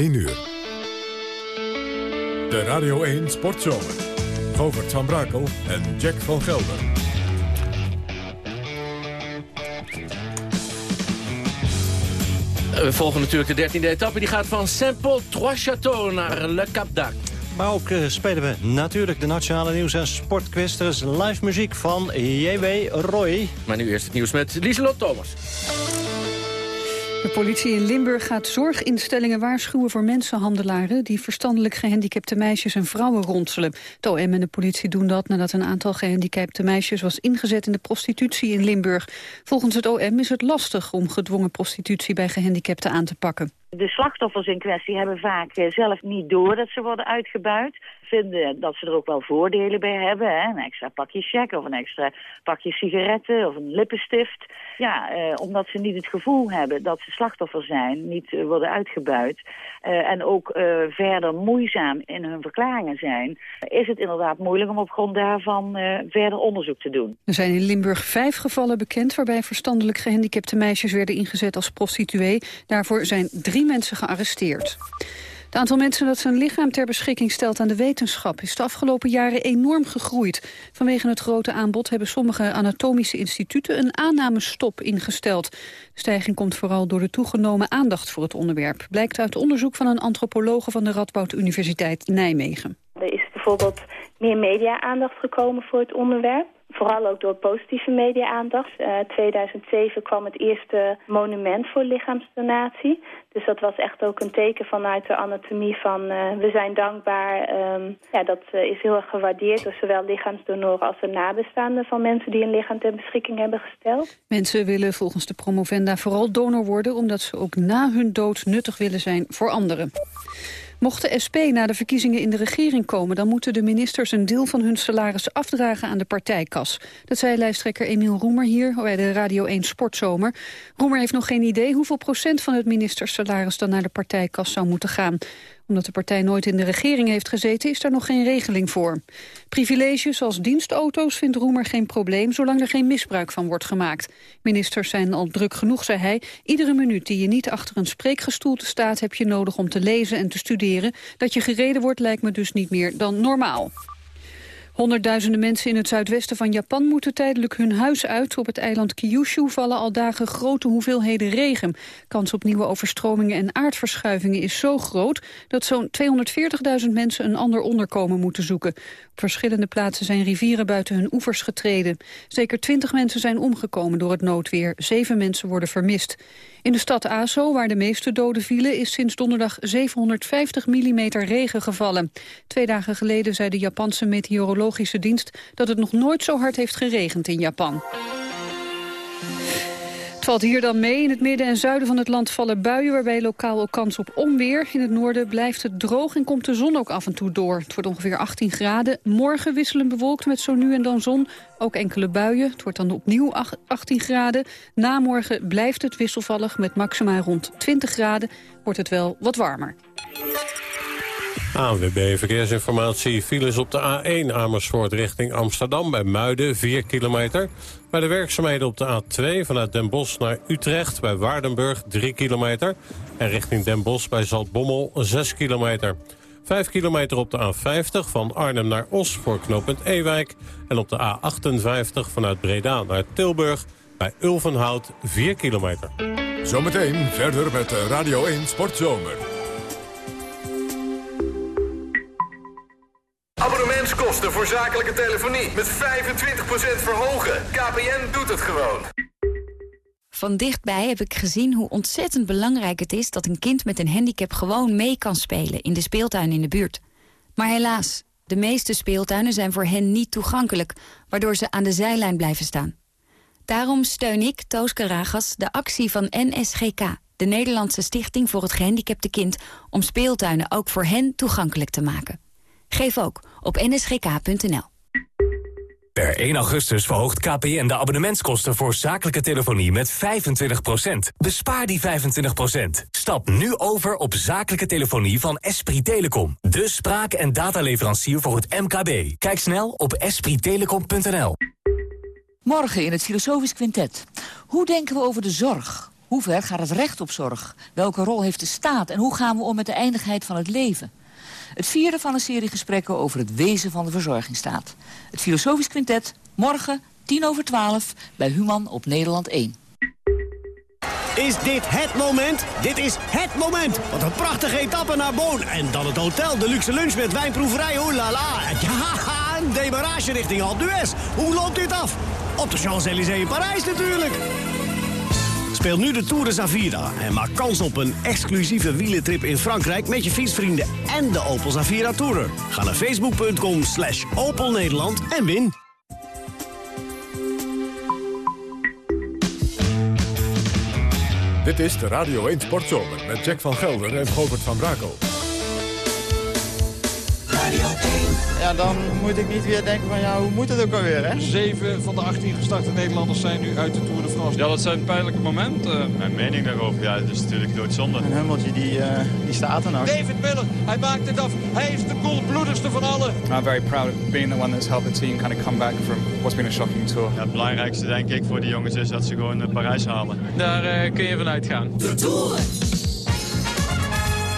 1 uur. De Radio 1 Sportzomer. Govert van Brakel en Jack van Gelder. We volgen natuurlijk de 13e etappe. Die gaat van Saint-Paul Trois-Châteaux naar Le Cap d'Ac. Maar ook uh, spelen we natuurlijk de Nationale Nieuws- en Sportquiz. Er is live muziek van J.W. Roy. Maar nu eerst het nieuws met Lieselot Thomas. De politie in Limburg gaat zorginstellingen waarschuwen voor mensenhandelaren... die verstandelijk gehandicapte meisjes en vrouwen ronselen. Het OM en de politie doen dat nadat een aantal gehandicapte meisjes... was ingezet in de prostitutie in Limburg. Volgens het OM is het lastig om gedwongen prostitutie bij gehandicapten aan te pakken. De slachtoffers in kwestie hebben vaak eh, zelf niet door dat ze worden uitgebuit vinden dat ze er ook wel voordelen bij hebben. Hè? Een extra pakje check of een extra pakje sigaretten of een lippenstift. Ja, eh, omdat ze niet het gevoel hebben dat ze slachtoffer zijn, niet eh, worden uitgebuit. Uh, en ook uh, verder moeizaam in hun verklaringen zijn, is het inderdaad moeilijk om op grond daarvan verder onderzoek te doen. Er zijn in Limburg vijf gevallen bekend waarbij verstandelijk gehandicapte meisjes werden ingezet als prostituee. Daarvoor zijn drie mensen gearresteerd. Het aantal mensen dat zijn lichaam ter beschikking stelt aan de wetenschap... is de afgelopen jaren enorm gegroeid. Vanwege het grote aanbod hebben sommige anatomische instituten... een aannamestop ingesteld. De stijging komt vooral door de toegenomen aandacht voor het onderwerp. Blijkt uit onderzoek van een antropologe van de Radboud Universiteit Nijmegen. Er is bijvoorbeeld meer media-aandacht gekomen voor het onderwerp. Vooral ook door positieve media-aandacht. Uh, 2007 kwam het eerste monument voor lichaamsdonatie. Dus dat was echt ook een teken vanuit de anatomie van uh, we zijn dankbaar. Um, ja, dat uh, is heel erg gewaardeerd door zowel lichaamsdonoren als de nabestaanden van mensen die een lichaam ter beschikking hebben gesteld. Mensen willen volgens de promovenda vooral donor worden omdat ze ook na hun dood nuttig willen zijn voor anderen. Mocht de SP na de verkiezingen in de regering komen... dan moeten de ministers een deel van hun salaris afdragen aan de partijkas. Dat zei lijsttrekker Emiel Roemer hier bij de Radio 1 Sportzomer. Roemer heeft nog geen idee hoeveel procent van het ministersalaris... dan naar de partijkas zou moeten gaan omdat de partij nooit in de regering heeft gezeten, is daar nog geen regeling voor. Privileges als dienstauto's vindt Roemer geen probleem, zolang er geen misbruik van wordt gemaakt. Ministers zijn al druk genoeg, zei hij. Iedere minuut die je niet achter een spreekgestoelte staat, heb je nodig om te lezen en te studeren. Dat je gereden wordt lijkt me dus niet meer dan normaal. Honderdduizenden mensen in het zuidwesten van Japan moeten tijdelijk hun huis uit. Op het eiland Kyushu vallen al dagen grote hoeveelheden regen. Kans op nieuwe overstromingen en aardverschuivingen is zo groot... dat zo'n 240.000 mensen een ander onderkomen moeten zoeken. Op verschillende plaatsen zijn rivieren buiten hun oevers getreden. Zeker 20 mensen zijn omgekomen door het noodweer. Zeven mensen worden vermist. In de stad Aso, waar de meeste doden vielen, is sinds donderdag 750 mm regen gevallen. Twee dagen geleden zei de Japanse meteorologische dienst dat het nog nooit zo hard heeft geregend in Japan. Het valt hier dan mee. In het midden en zuiden van het land vallen buien... waarbij lokaal ook kans op onweer. In het noorden blijft het droog en komt de zon ook af en toe door. Het wordt ongeveer 18 graden. Morgen wisselen bewolkt met zo nu en dan zon. Ook enkele buien. Het wordt dan opnieuw 18 graden. Namorgen blijft het wisselvallig met maxima rond 20 graden. Wordt het wel wat warmer. ANWB Verkeersinformatie. Files op de A1 Amersfoort richting Amsterdam bij Muiden, 4 kilometer. Bij de werkzaamheden op de A2 vanuit Den Bosch naar Utrecht bij Waardenburg, 3 kilometer. En richting Den Bosch bij Zaltbommel, 6 kilometer. 5 kilometer op de A50 van Arnhem naar Os voor knooppunt Ewijk. En op de A58 vanuit Breda naar Tilburg bij Ulvenhout, 4 kilometer. Zometeen verder met Radio 1 Sportzomer. Abonnementskosten voor zakelijke telefonie met 25% verhogen. KPN doet het gewoon. Van dichtbij heb ik gezien hoe ontzettend belangrijk het is... dat een kind met een handicap gewoon mee kan spelen in de speeltuin in de buurt. Maar helaas, de meeste speeltuinen zijn voor hen niet toegankelijk... waardoor ze aan de zijlijn blijven staan. Daarom steun ik, Toos Karagas, de actie van NSGK... de Nederlandse Stichting voor het Gehandicapte Kind... om speeltuinen ook voor hen toegankelijk te maken. Geef ook op nsgk.nl. Per 1 augustus verhoogt KPN de abonnementskosten voor zakelijke telefonie met 25% Bespaar die 25% Stap nu over op zakelijke telefonie van Esprit Telecom. De spraak- en dataleverancier voor het MKB. Kijk snel op esprittelecom.nl. Morgen in het Filosofisch Quintet. Hoe denken we over de zorg? Hoe ver gaat het recht op zorg? Welke rol heeft de staat? En hoe gaan we om met de eindigheid van het leven? Het vierde van een serie gesprekken over het wezen van de verzorgingsstaat. Het Filosofisch Quintet, morgen, tien over twaalf, bij Human op Nederland 1. Is dit het moment? Dit is het moment! Wat een prachtige etappe naar Boon. En dan het hotel, de luxe lunch met wijnproeverij, oh la la. Ja, een demarage richting Alpe d'Huez. Hoe loopt dit af? Op de Champs-Élysées in Parijs natuurlijk. Speel nu de Tour de Zavira en maak kans op een exclusieve wielentrip in Frankrijk... met je fietsvrienden en de Opel Zavira Tourer. Ga naar facebook.com slash Opel Nederland en win. Dit is de Radio 1 Sportzomer met Jack van Gelder en Govert van Brakel. Ja, dan moet ik niet weer denken van ja, hoe moet het ook alweer, hè? Zeven van de 18 gestarte Nederlanders zijn nu uit de Tour de France. Ja, dat zijn pijnlijke momenten. Mijn mening daarover, ja, het is natuurlijk doodzonde. Een hummeltje, die, uh, die staat er nog. David Miller, hij maakt het af. Hij is de koelbloedigste van allen. I'm very proud of being the one that's helped the team kind of come back from what's been a shocking tour. Ja, het belangrijkste denk ik voor de jongens is dat ze gewoon uh, Parijs halen. Daar uh, kun je vanuit gaan. De Tour!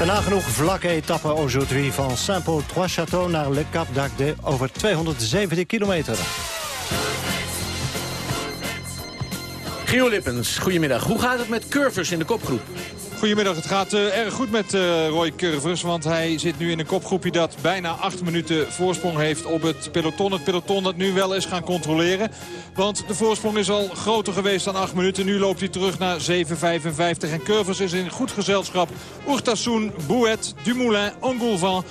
De nagenoeg vlakke etappe aujourd'hui van Saint-Paul-Trois-Châteaux naar Le Cap d'Agde over 217 kilometer. Gio Lippens, goedemiddag. Hoe gaat het met Curvers in de kopgroep? Goedemiddag, het gaat uh, erg goed met uh, Roy Curvers. Want hij zit nu in een kopgroepje dat bijna acht minuten voorsprong heeft op het peloton. Het peloton dat nu wel is gaan controleren. Want de voorsprong is al groter geweest dan acht minuten. Nu loopt hij terug naar 7,55. En Curvers is in goed gezelschap. Ourtassoen, Bouet, Dumoulin, Ongoulvan...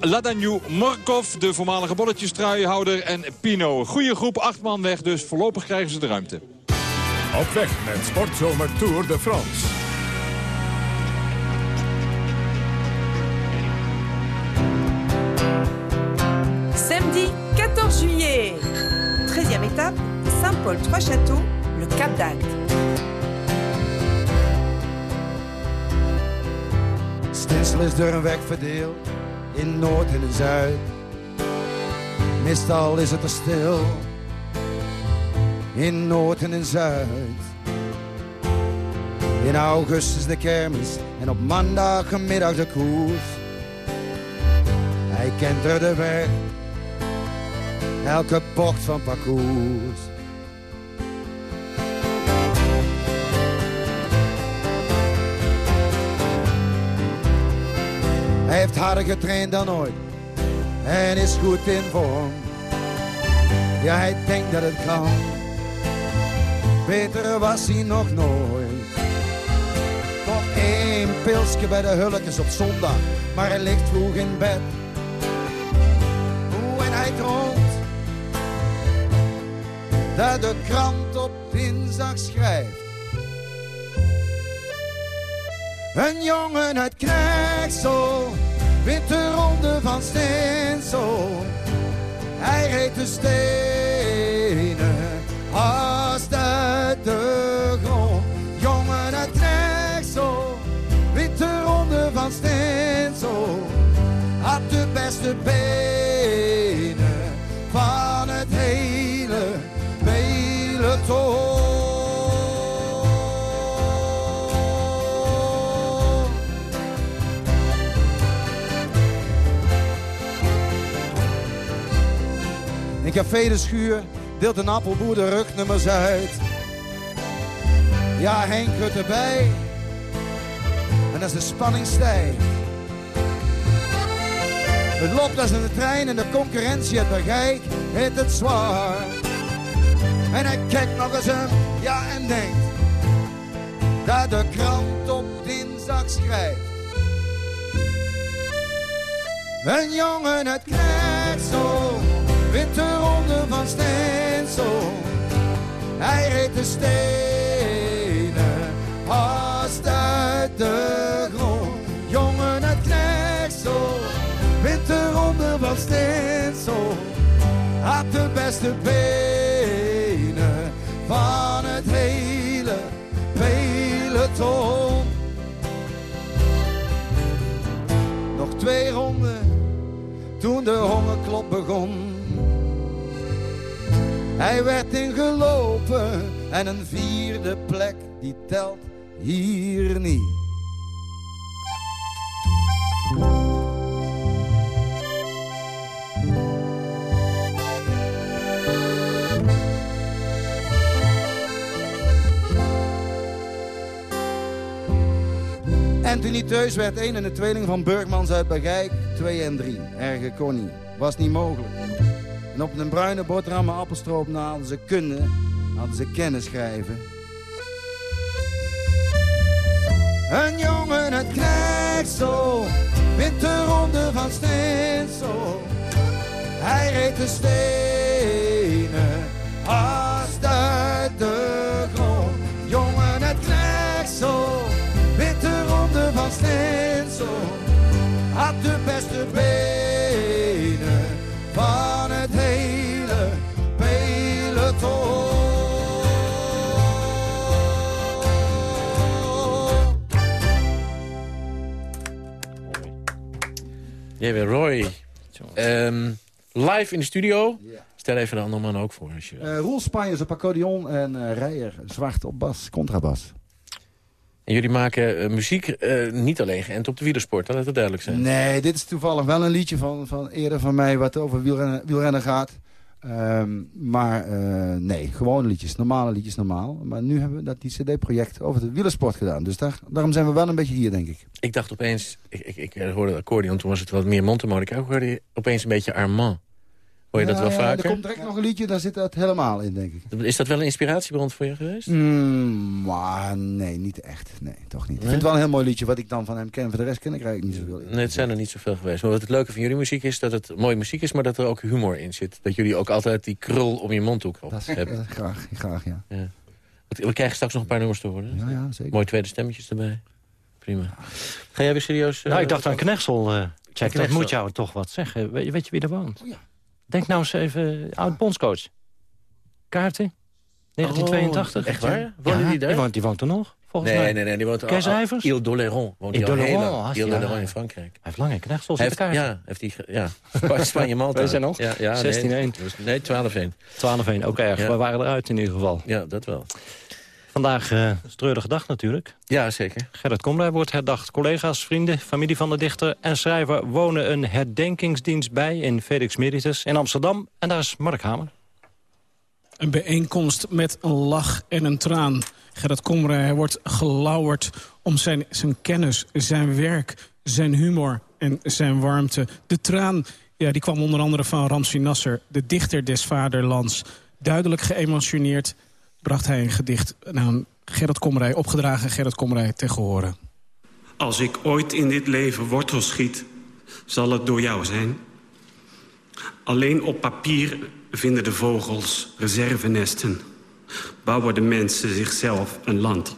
Ladagnou, Markov, de voormalige bolletjestruienhouder en Pino. Goede groep, acht man weg, dus voorlopig krijgen ze de ruimte. Op weg met Sportzomer Tour de France. 14 juillet, 13e étape, Saint-Paul-Trois-Châteaux, le Cap d'Agde. Stensel is door een weg verdeeld, in Noord en in Zuid. Meestal is het er stil, in Noord en in Zuid. In augustus de kermis en op maandagmiddag de koers. Hij kent er de weg, elke bocht van parcours. Hij heeft harder getraind dan ooit en is goed in vorm. Ja, hij denkt dat het kan, beter was hij nog nooit. Nog één pilsje bij de hulkjes op zondag, maar hij ligt vroeg in bed. Hoe en hij droomt dat de krant op dinsdag schrijft. Een jongen uit Knechtsel wint de ronde van Steensel. Hij reed de stenen haast uit de grond. Jongen uit Knechtsel wint de ronde van Steensel. Had de beste benen Café de Schuur deelt een appelboer de rugnummers uit. Ja, Henk Rut erbij. En als de spanning stijgt. Het loopt als een trein en de concurrentie het bereik heeft het zwaar. En hij kijkt nog eens hem, ja en denkt. Dat de krant op dinsdag schrijft. Een jongen uit Knechtsel wint de ronde van Steensel. Hij reed de stenen haast uit de grond. Jongen uit Knechtsel wint de ronde van Steensel. Had de beste benen van het hele peloton. Nog twee ronden toen de hongerklop begon. Hij werd ingelopen en een vierde plek die telt hier niet. Anthony thuis werd een en de tweeling van Burgmans uit Bagijk, 2 en 3. Erge Connie. Was niet mogelijk. En op een bruine boterham appelstroop na ze kunnen, hadden ze kennis schrijven. Een jongen wint de ronde van Steensel. Hij reed de stenen, haast uit de grond. Jongen wint de ronde van Steensel. Had de beste benen Bent Roy. Ehm, live in de studio. Stel even de andere man ook voor. Als je... Eh Roel Spanjers op accordeon en Rijer zwart op bas, contrabas. En jullie maken eh, muziek niet alleen geënt op de wielersport. Laat het duidelijk zijn. Nee, dit is toevallig wel een liedje van, van eerder van mij wat over wielrennen, wielrennen gaat. Ehm, maar eh, nee, gewone liedjes, normale liedjes normaal. Maar nu hebben we dat die cd-project over de wielersport gedaan. Dus daar, daarom zijn we wel een beetje hier, denk ik. Ik dacht opeens, ik, ik, ik hoorde het accordeon, toen was het wat meer mondharmonica. Ik hoorde opeens een beetje Armand. Hoor je dat Ja, wel ja, vaker? Er komt direct nog een liedje, daar zit dat helemaal in, denk ik. Is dat wel een inspiratiebron voor je geweest? Mm, maar nee, niet echt. Nee, toch niet. Ik vind het wel een heel mooi liedje wat ik dan van hem ken. Voor de rest ken ik eigenlijk niet zoveel. Nee, het zijn er niet zoveel geweest. Maar wat het leuke van jullie muziek is dat het mooie muziek is... maar dat er ook humor in zit. Dat jullie ook altijd die krul om je mondhoek op hebben. Eh, graag, graag, ja. Ja. We krijgen straks nog een paar nummers te horen. Ja, ja, zeker. Mooi tweede stemmetjes erbij. Prima. Ga jij weer serieus... eh, Nou, ik dacht aan Knechtsel. eh check, dat moet jou toch wat zeggen. Weet, je- weet je wie er woont? Oh, Denk nou eens even, oud bondscoach. Kaarten? 1982. Oh, echt waar? Woonde Ja, die daar? Die woont, die woont er nog, volgens Nee, mij. nee, nee. Die woont Kees al- al- Rijvers? Ile d'Oléron. Woont Ile d'Oléron, ja. in Frankrijk. Hij heeft lang in Knechtsel Hij kaarten. ja, heeft hij, ge- ja. Spa- Spanje-Malta. Wij zijn nog? Ja, ja, 16-1. Nee, nee 12-1. 12-1, ook erg. Ja. We waren eruit in ieder geval. Ja, dat wel. Vandaag eh is een treurige dag natuurlijk. Ja, zeker. Gerrit Komrij wordt herdacht. Collega's, vrienden, familie van de dichter en schrijver... wonen een herdenkingsdienst bij in Felix Meritus in Amsterdam. En daar is Mark Hamer. Een bijeenkomst met een lach en een traan. Gerrit Komrij hij wordt gelauwerd om zijn, zijn kennis, zijn werk, zijn humor en zijn warmte. De traan ja, die kwam onder andere van Ramsi Nasser, de dichter des vaderlands. Duidelijk geëmotioneerd bracht hij een gedicht aan Gerrit Komrij, opgedragen Gerrit Komrij, te horen. Als ik ooit in dit leven wortel schiet, zal het door jou zijn. Alleen op papier vinden de vogels reservenesten. Bouwen de mensen zichzelf een land.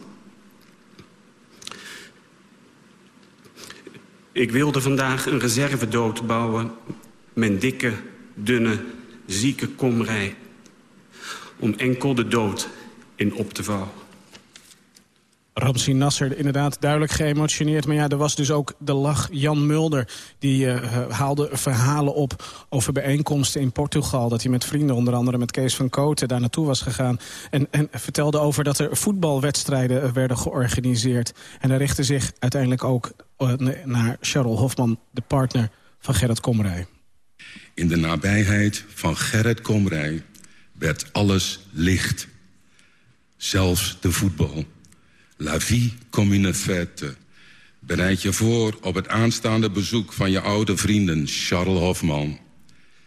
Ik wilde vandaag een reservedood bouwen. Mijn dikke, dunne, zieke komrij. Om enkel de dood in op te vouwen. Ramsi Nasser inderdaad duidelijk geëmotioneerd. Maar ja, er was dus ook de lach Jan Mulder. Die eh, haalde verhalen op over bijeenkomsten in Portugal. Dat hij met vrienden, onder andere met Kees van Kooten, daar naartoe was gegaan. En, en vertelde over dat er voetbalwedstrijden eh, werden georganiseerd. En hij richtte zich uiteindelijk ook eh, naar Charles Hofman, de partner van Gerrit Komrij. In de nabijheid van Gerrit Komrij werd alles licht. Zelfs de voetbal. La vie comme une fête. Bereid je voor op het aanstaande bezoek van je oude vrienden Charles Hofman.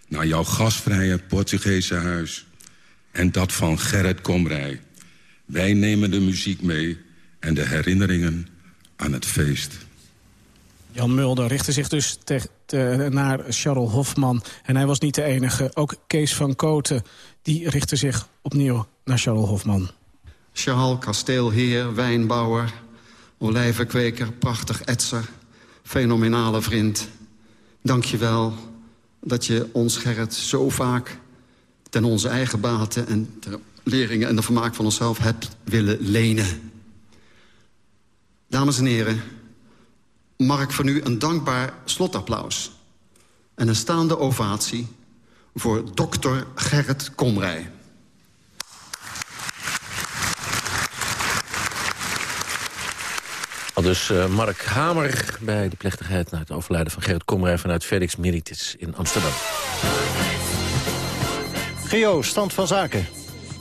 Naar jouw gastvrije Portugese huis. En dat van Gerrit Komrij. Wij nemen de muziek mee en de herinneringen aan het feest. Jan Mulder richtte zich dus naar Charles Hofman. En hij was niet de enige. Ook Kees van Kooten die richtte zich opnieuw naar Charles Hofman. Charles, kasteelheer, wijnbouwer, olijvenkweker, prachtig etser, fenomenale vriend. Dank je wel dat je ons, Gerrit, zo vaak ten onze eigen baten... en ter leringen en de vermaak van onszelf hebt willen lenen. Dames en heren, mag ik voor u een dankbaar slotapplaus... en een staande ovatie voor dokter Gerrit Komrij. Al dus uh, Mark Hamer bij de plechtigheid... naar het overlijden van Gerrit Komrij vanuit Felix Meritis in Amsterdam. Geo, stand van zaken.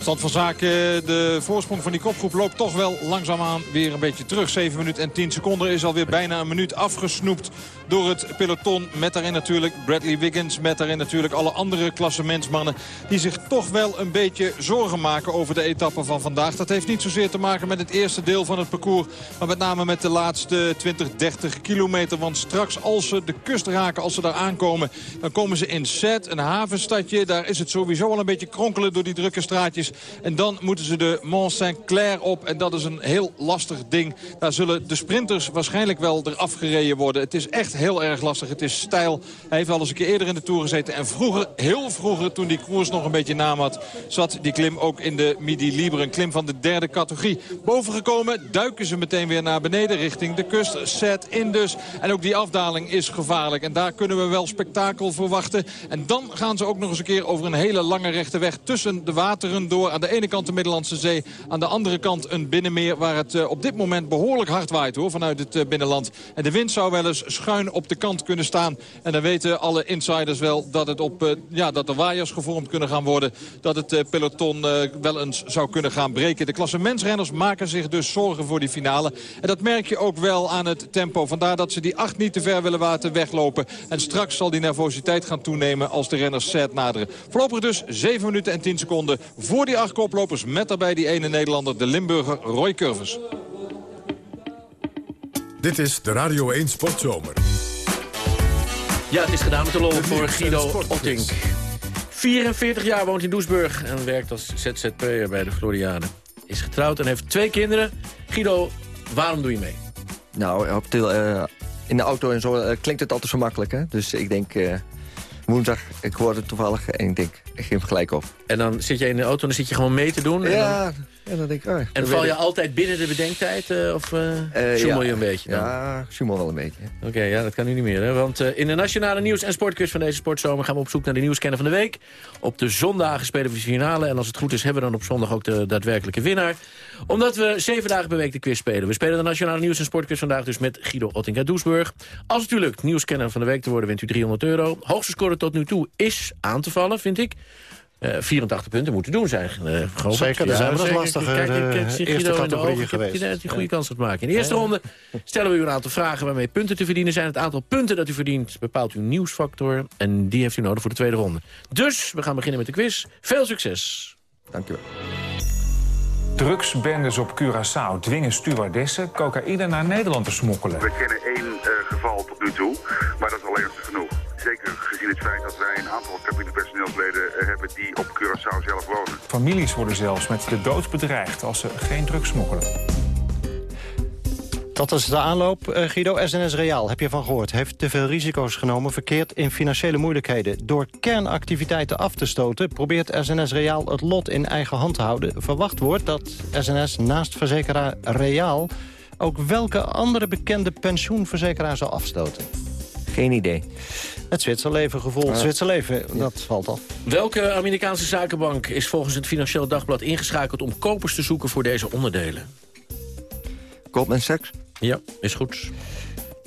Stand van zaken, de voorsprong van die kopgroep loopt toch wel langzaamaan weer een beetje terug. 7 minuten en 10 seconden is alweer bijna een minuut afgesnoept door het peloton. Met daarin natuurlijk Bradley Wiggins. Met daarin natuurlijk alle andere klassementsmannen. Die zich toch wel een beetje zorgen maken over de etappe van vandaag. Dat heeft niet zozeer te maken met het eerste deel van het parcours. Maar met name met de laatste 20, 30 kilometer. Want straks als ze de kust raken, als ze daar aankomen. Dan komen ze in Set, een havenstadje. Daar is het sowieso al een beetje kronkelen door die drukke straatjes. En dan moeten ze de Mont Saint-Clair op. En dat is een heel lastig ding. Daar zullen de sprinters waarschijnlijk wel eraf gereden worden. Het is echt heel erg lastig. Het is stijl. Hij heeft al eens een keer eerder in de Tour gezeten. En vroeger, heel vroeger, toen die koers nog een beetje naam had... zat die klim ook in de Midi Libre. Een klim van de derde categorie. Bovengekomen duiken ze meteen weer naar beneden richting de kust. Set in dus. En ook die afdaling is gevaarlijk. En daar kunnen we wel spektakel verwachten. En dan gaan ze ook nog eens een keer over een hele lange rechte weg... tussen de wateren door. Aan de ene kant de Middellandse Zee. Aan de andere kant een binnenmeer waar het eh, op dit moment behoorlijk hard waait hoor, vanuit het eh, binnenland. En de wind zou wel eens schuin op de kant kunnen staan. En dan weten alle insiders wel dat, het op, eh, ja, dat er waaiers gevormd kunnen gaan worden. Dat het peloton wel eens zou kunnen gaan breken. De klassementsrenners maken zich dus zorgen voor die finale. En dat merk je ook wel aan het tempo. Vandaar dat ze die acht niet te ver willen laten weglopen. En straks zal die nervositeit gaan toenemen als de renners set naderen. Voorlopig dus 7 minuten en 10 seconden voor die acht koplopers. Met daarbij die ene Nederlander, de Limburger Roy Curvers. Dit is de Radio 1 Sportzomer. Ja, het is gedaan met de lol voor Guido Ottink. 44 jaar woont in Doesburg en werkt als ZZP'er bij de Floriade. Is getrouwd en heeft twee kinderen. Guido, waarom doe je mee? Nou, op de, eh, in de auto en zo eh, klinkt het altijd zo makkelijk. Hè? Dus ik denk, eh, woensdag, ik hoorde het toevallig en ik denk, ik geef hem gelijk op. En dan zit je in de auto en dan zit je gewoon mee te doen? En Ja, dan, en dan denk ik, oh, en val je ik. altijd binnen de bedenktijd? eh, of zoemel ja. je een beetje? Dan? Ja, zoemel wel een beetje. Oké, ja, dat kan nu niet meer. Hè? Want eh, in de nationale nieuws- en sportquiz van deze sportzomer... gaan we op zoek naar de nieuwskenner van de week. Op de zondagen spelen we de finale. En als het goed is, hebben we dan op zondag ook de daadwerkelijke winnaar. Omdat we zeven dagen per week de quiz spelen. We spelen de nationale nieuws- en sportquiz vandaag dus met Guido Otting uit Doesburg. Als het u lukt nieuwskenner van de week te worden, wint u 300 euro. Hoogste score tot nu toe is aan te vallen, vind ik. Eh 84 punten moeten doen zijn. eh, Govert. Zeker, dat zijn wel eens zeker. lastig, Kijk, eh, ik- de ik zie eerste Guido in de categorieën ogen. Ik heb geweest. dat hij een goede Ja. kans gaat maken. In de eerste Ja. ronde stellen we u een aantal vragen waarmee punten te verdienen zijn. Het aantal punten dat u verdient bepaalt uw nieuwsfactor. En die heeft u nodig voor de tweede ronde. Dus we gaan beginnen met de quiz. Veel succes. Dank u wel. Drugsbendes op Curaçao dwingen stewardessen cocaïne naar Nederland te smokkelen. We kennen één eh, geval tot nu toe, maar dat is al ernstig genoeg. Zeker gezien het feit dat wij een aantal cabinepersoneelsleden eh, hebben die op Curaçao zelf wonen. Families worden zelfs met de dood bedreigd als ze geen drugs smokkelen. Dat is de aanloop, eh, Guido. SNS Reaal, heb je van gehoord, heeft te veel risico's genomen... verkeerd in financiële moeilijkheden. Door kernactiviteiten af te stoten... probeert SNS Reaal het lot in eigen hand te houden. Verwacht wordt dat SNS naast verzekeraar Reaal... ook welke andere bekende pensioenverzekeraar zal afstoten? Geen idee. Het Zwitserleven gevoel. Ah. Zwitserleven, dat valt af. Welke Amerikaanse zakenbank is volgens het Financieel Dagblad ingeschakeld... om kopers te zoeken voor deze onderdelen? Goldman Sachs? Ja, is goed.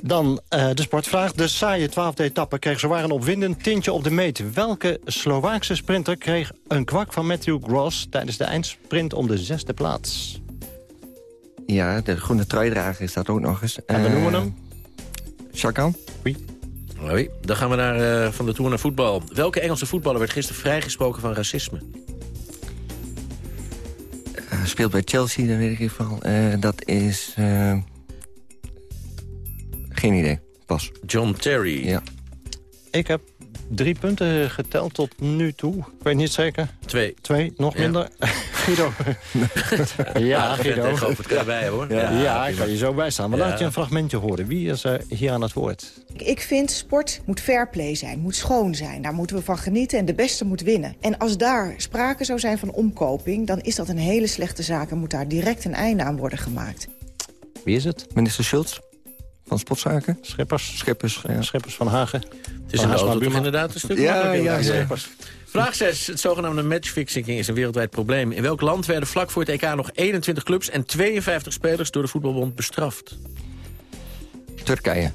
Dan eh, de sportvraag. De saaie twaalfde etappe kreeg zowaar een opwindend tintje op de meet. Welke Slovaakse sprinter kreeg een kwak van Matthew Gross... tijdens de eindsprint om de zesde plaats? Ja, de groene truidrager is dat ook nog eens. En we Eh, noemen hem? Chakan? Hoi. Dan gaan we naar, eh, van de Tour naar voetbal. Welke Engelse voetballer werd gisteren vrijgesproken van racisme? Eh, speelt bij Chelsea, dat weet ik in ieder geval. Eh, dat is... geen idee. Pas. John Terry. Ja. Ik heb drie punten geteld tot nu toe. Ik weet niet zeker. Twee. Twee, nog Ja. minder. Guido. ja, Guido. Tegen over het erbij, hoor. Ja, Ja, ik kan je zo bijstaan. Maar Ja. laat je een fragmentje horen. Wie is er hier aan het woord? Ik vind sport moet fair play zijn, moet schoon zijn. Daar moeten we van genieten en de beste moet winnen. En als daar sprake zou zijn van omkoping... dan is dat een hele slechte zaak en moet daar direct een einde aan worden gemaakt. Wie is het? Minister Schultz van Spotzaken. Schippers. Schippers, ja. Schippers van Hagen. Het is Van auto Buurman. inderdaad een stuk Ja, ja, ja. Schippers. Vraag 6. Het zogenaamde matchfixing is een wereldwijd probleem. In welk land werden vlak voor het EK nog 21 clubs en 52 spelers door de voetbalbond bestraft? Turkije.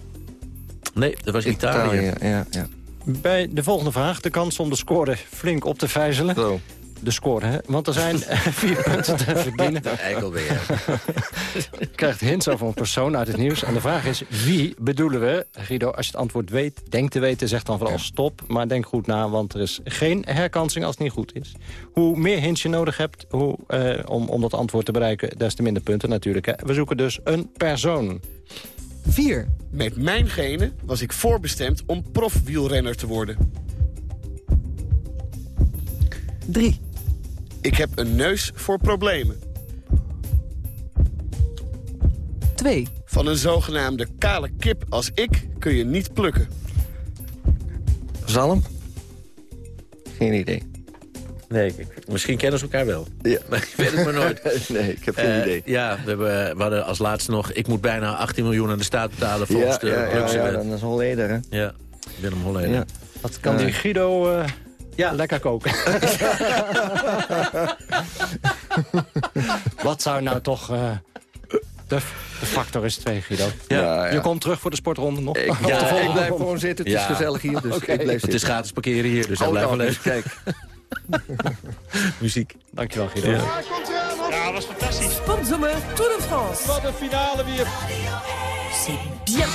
Nee, dat was Italië. Italië, ja, ja. Bij de volgende vraag, de kans om de score flink op te vijzelen. Zo. De score, hè? Want er zijn eh, vier punten te verdienen. Eikel ben je. Je krijgt hints over een persoon uit het nieuws. En de vraag is, wie bedoelen we? Guido, als je het antwoord weet, denk te weten, zeg dan vooral stop. Maar denk goed na, want er is geen herkansing als het niet goed is. Hoe meer hints je nodig hebt hoe, eh, om, om dat antwoord te bereiken... des te minder punten natuurlijk. Hè. We zoeken dus een persoon. 4. Met mijn genen was ik voorbestemd om profwielrenner te worden. 3. Ik heb een neus voor problemen. 2. Van een zogenaamde kale kip als ik kun je niet plukken. Zalm? Geen idee. Nee, ik- misschien kennen ze elkaar wel. Ja. Maar ik weet het maar nooit. nee, ik heb geen Eh, idee. Ja, we, hebben, we hadden als laatste nog... ik moet bijna 18 miljoen aan de staat betalen volgens Ja, de ja, ja, ja, wet. dat is Holleder, hè? Ja, Willem Holleder. Ja. Wat kan Eh. die Guido eh, ja. lekker koken? Wat zou nou toch... eh, de, de factor is twee, Guido. Ja, ja. Je komt terug voor de sportronde nog? Ik, Of de ja, volgende ik blijf ronde? gewoon zitten. Het is gezellig hier, dus Oké. ik blijf Het is gratis parkeren hier, dus hij Oh, blijft nou, wel dus even. kijk. Muziek. Dankjewel, Guido. Ja. Ja, dat was fantastisch. Sportzomer Tour de France. Wat een finale weer. C'est bien.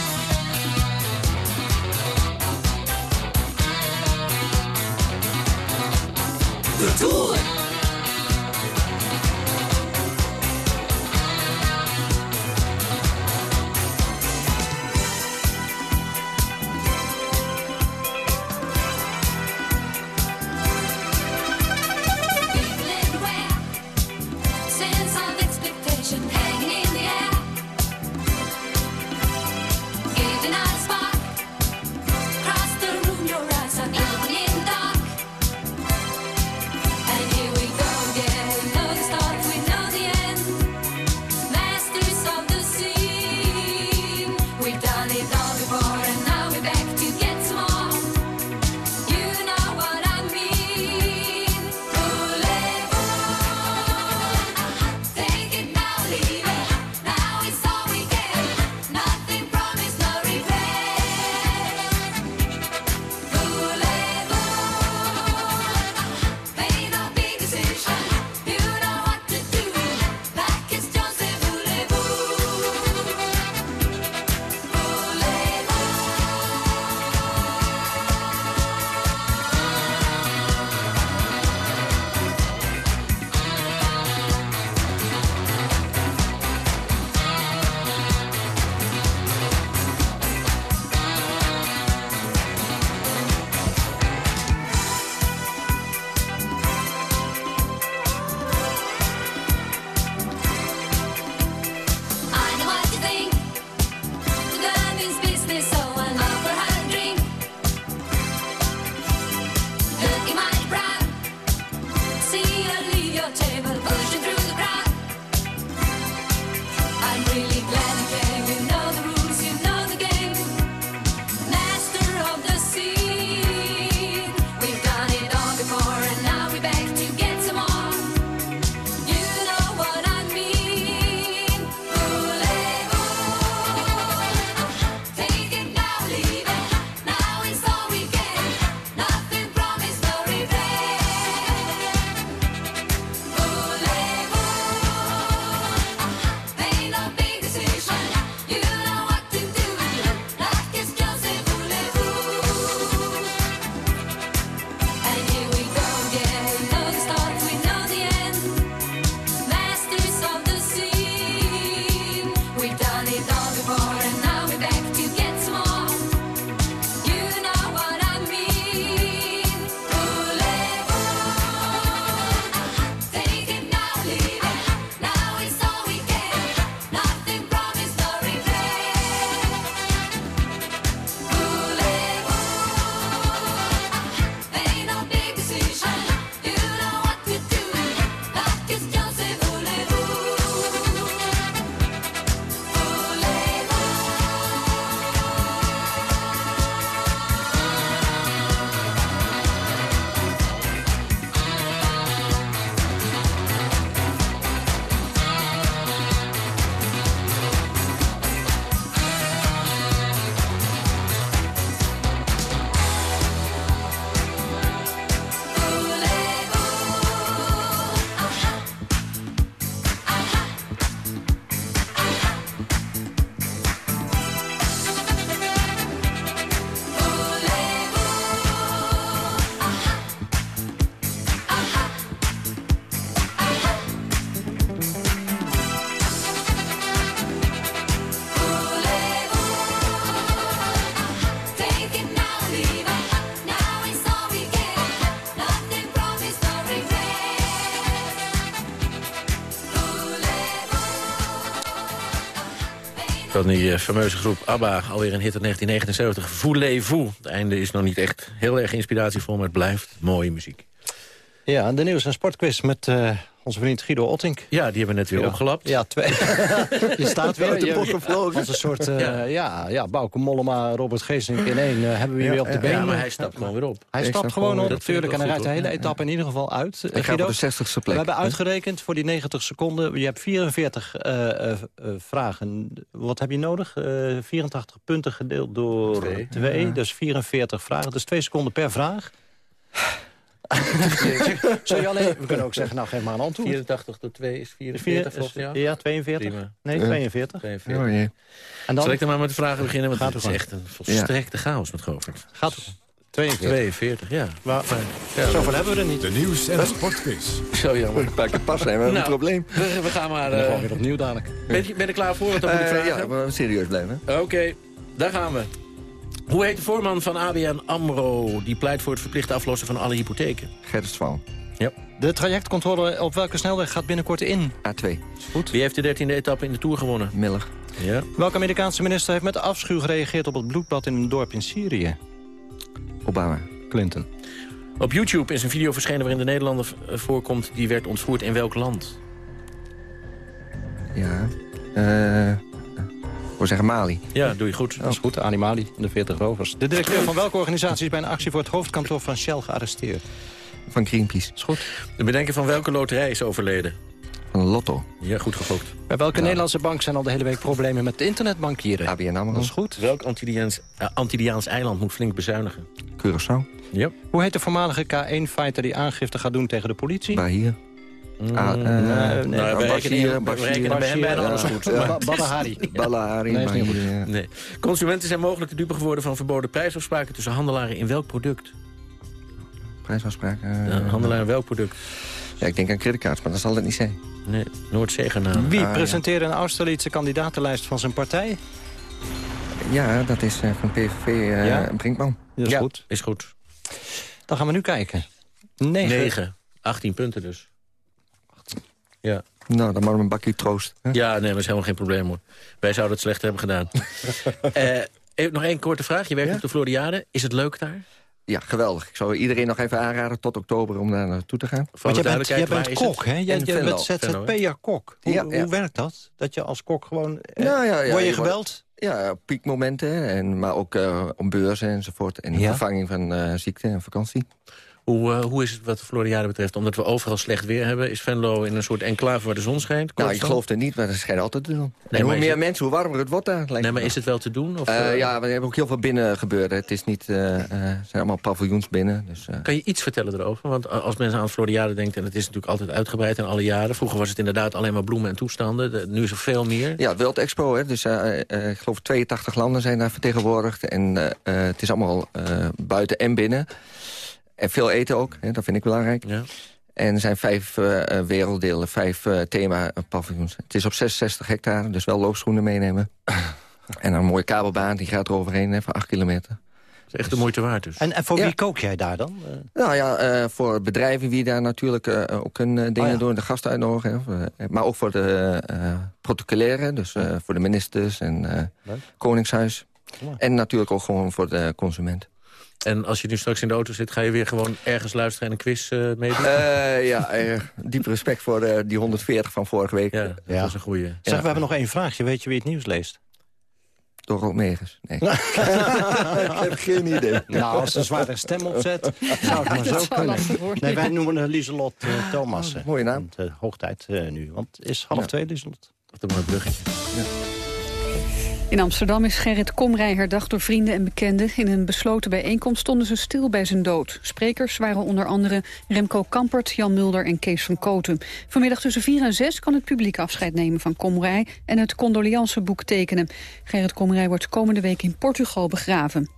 Sense Die eh, fameuze groep ABBA, alweer een hit uit 1979. Voulez-vous. Het einde is nog niet echt heel erg inspiratievol, maar het blijft mooie muziek. Ja, de nieuws- en sportquiz met eh, onze vriend Guido Ottink. Ja, die hebben we net weer Ja. opgelapt. Ja, twee. je staat weer. Uit de bocht gevlogen. Als een soort, eh, Ja. ja. Ja, Bauke Mollema, Robert Geesink in één eh, hebben we weer op de been. Ja, maar hij stapt gewoon weer op. Hij Ik stapt sta gewoon op, natuurlijk. En hij rijdt de hele etappe in ieder geval uit. Eh, Ik Guido, op de 60ste we plek. hebben uitgerekend voor die 90 seconden. Je hebt 44 eh, eh, eh, vragen. Wat heb je nodig? Eh 84 punten gedeeld door Twee. 2. Dus 44 vragen. Dus 2 seconden per vraag. Zou je alleen, we kunnen ook zeggen, nou geef maar een antwoord. 84 tot 2 is 44 Vier- volgens jou? Ja, 42. Prima. Nee, Ja. 42. 42. Oh, jee. En dan Zal ik dan maar met de vragen beginnen? Want Gaat het is echt een volstrekte chaos met Govert. gaat het. 42. 42, ja. Maar, Ja, zoveel hebben we er niet. De nieuws- en sportquiz. Zo jammer. Een paar keer pas zijn, we hebben Nou, een probleem. We, we gaan maar... Eh, gewoon weer opnieuw dadelijk. ben, je, ben je er klaar voor? Want dan moet ik Eh, vragen. ja, maar serieus blijven. Oké, daar gaan we. Hoe heet de voorman van ABN AMRO? Die pleit voor het verplicht aflossen van alle hypotheken. Gerrit. Ja. De trajectcontrole op welke snelweg gaat binnenkort in? A2. Wie heeft de dertiende etappe in de Tour gewonnen? Miller. Ja. Welke Amerikaanse minister heeft met afschuw gereageerd op het bloedbad in een dorp in Syrië? Obama. Clinton. Op YouTube is een video verschenen waarin de Nederlander eh, voorkomt... die werd ontvoerd in welk land? Ja. Eh we zeggen Mali. Ja, doe je goed. Dat is goed, Animali en de 40 rovers. De directeur van welke organisatie is bij een actie voor het hoofdkantoor van Shell gearresteerd? Van Greenpeace. Is goed. De bedenker van welke loterij is overleden? Van Lotto. Ja, goed gegokt. Bij welke Nederlandse bank zijn al de hele week problemen met internetbankieren? ABN AMRO. Dat is goed. Welk Antilliaans, eh, Antilliaans eiland moet flink bezuinigen? Curaçao. Ja. Hoe heet de voormalige K1-fighter die aangifte gaat doen tegen de politie? Bahia. Ah, eh, nee, nou, we Bashir, rekenen, we Bashir. rekenen bij hem bijna Ja. alles goed. Ja. maar- Ba- Badahari. Balahari. Nee, is niet goed. Bahia. Nee. Consumenten zijn mogelijk de dupe geworden van verboden prijsafspraken tussen handelaren in welk product? Prijsafspraak. eh, Ja, handelaar in welk product? ja, ik denk aan creditcards, maar dat zal het niet zijn. Nee, Noordzeegernaam. Wie Ah, ja. presenteerde een Austerlitse kandidatenlijst van zijn partij? Ja, dat is eh, van PVV eh Ja? Brinkman. Dat is ja, goed. is goed. Dan gaan we nu kijken. 9. 9. 18 punten dus. Ja. Nou, dan maar een bakje troost. hè? ja, nee, maar is helemaal geen probleem hoor. Wij zouden het slecht hebben gedaan. Eh, even nog één korte vraag. Je werkt Ja? op de Floriade. Is het leuk daar? Ja, geweldig. Ik zou iedereen nog even aanraden tot oktober om daar naartoe te gaan. Want jij bent, jij duidelijkheid, bent kok, hè? Jij, bent Venlo, ZZP'er kok. Hoe, Ja, ja. hoe werkt dat? Dat je als kok gewoon... eh, Nou, ja, ja, word je je wordt- gebeld? Ja, piekmomenten, en, maar ook eh om beurzen enzovoort. En Ja? vervanging van eh, ziekte en vakantie. Hoe, eh, hoe is het wat de Floriade betreft? Omdat we overal slecht weer hebben... is Venlo in een soort enclave waar de zon schijnt? Nou, ik geloof het niet, maar dat schijnt altijd te doen. en hoe meer het- mensen, hoe warmer het wordt daar. Nee, maar is het wel te doen? Of, Eh, eh, ja, we hebben ook heel veel binnen gebeuren. Het is niet, zijn allemaal paviljoens binnen. Dus, Kan je iets vertellen erover? Want als mensen aan Floriade denken... en het is natuurlijk altijd uitgebreid in alle jaren... vroeger was het inderdaad alleen maar bloemen en toestanden. De- nu is er veel meer. Ja, World Expo, hè. Dus ik geloof 82 landen zijn daar vertegenwoordigd. En het is allemaal buiten en binnen. En veel eten ook, hè. dat vind ik belangrijk. Ja. En er zijn vijf eh, eh, werelddelen, vijf eh thema-paviljoens. Het is op 66 hectare, dus wel loopschoenen meenemen. en een mooie kabelbaan, die gaat er overheen hè, van 8 kilometer. Dat is echt de moeite waard dus. En, en voor Ja. wie kook jij daar dan? Eh, Nou ja, eh, voor bedrijven die daar natuurlijk eh, ook hun dingen Oh ja. doen, de gasten uitnodigen. maar ook voor de eh protocolaire, dus eh, voor de ministers en eh. Koningshuis. Ja. En natuurlijk ook gewoon voor de consument. En als je nu straks in de auto zit... ga je weer gewoon ergens luisteren en een quiz eh meedoen? Eh, ja, eh, diep respect voor eh, die 140 van vorige week. ja, dat Ja. was een goeie. Zeg, we hebben nog één vraagje. Weet je wie het nieuws leest? Door ook Megens. Nee. ik heb geen idee. Nou, als ze een zware stem opzet, zou het maar zo kunnen. Nee, wij noemen haar Lieselot uh, Thomassen. Oh, mooie naam. Want, uh, hoog tijd uh, nu, want het is half Ja. twee, Lieselot. Wat een mooi bruggetje. In Amsterdam is Gerrit Komrij herdacht door vrienden en bekenden. In een besloten bijeenkomst stonden ze stil bij zijn dood. Sprekers waren onder andere Remco Kampert, Jan Mulder en Kees van Koten. Vanmiddag tussen 4 en 6 kan het publiek afscheid nemen van Komrij... en het condoleanceboek tekenen. Gerrit Komrij wordt komende week in Portugal begraven.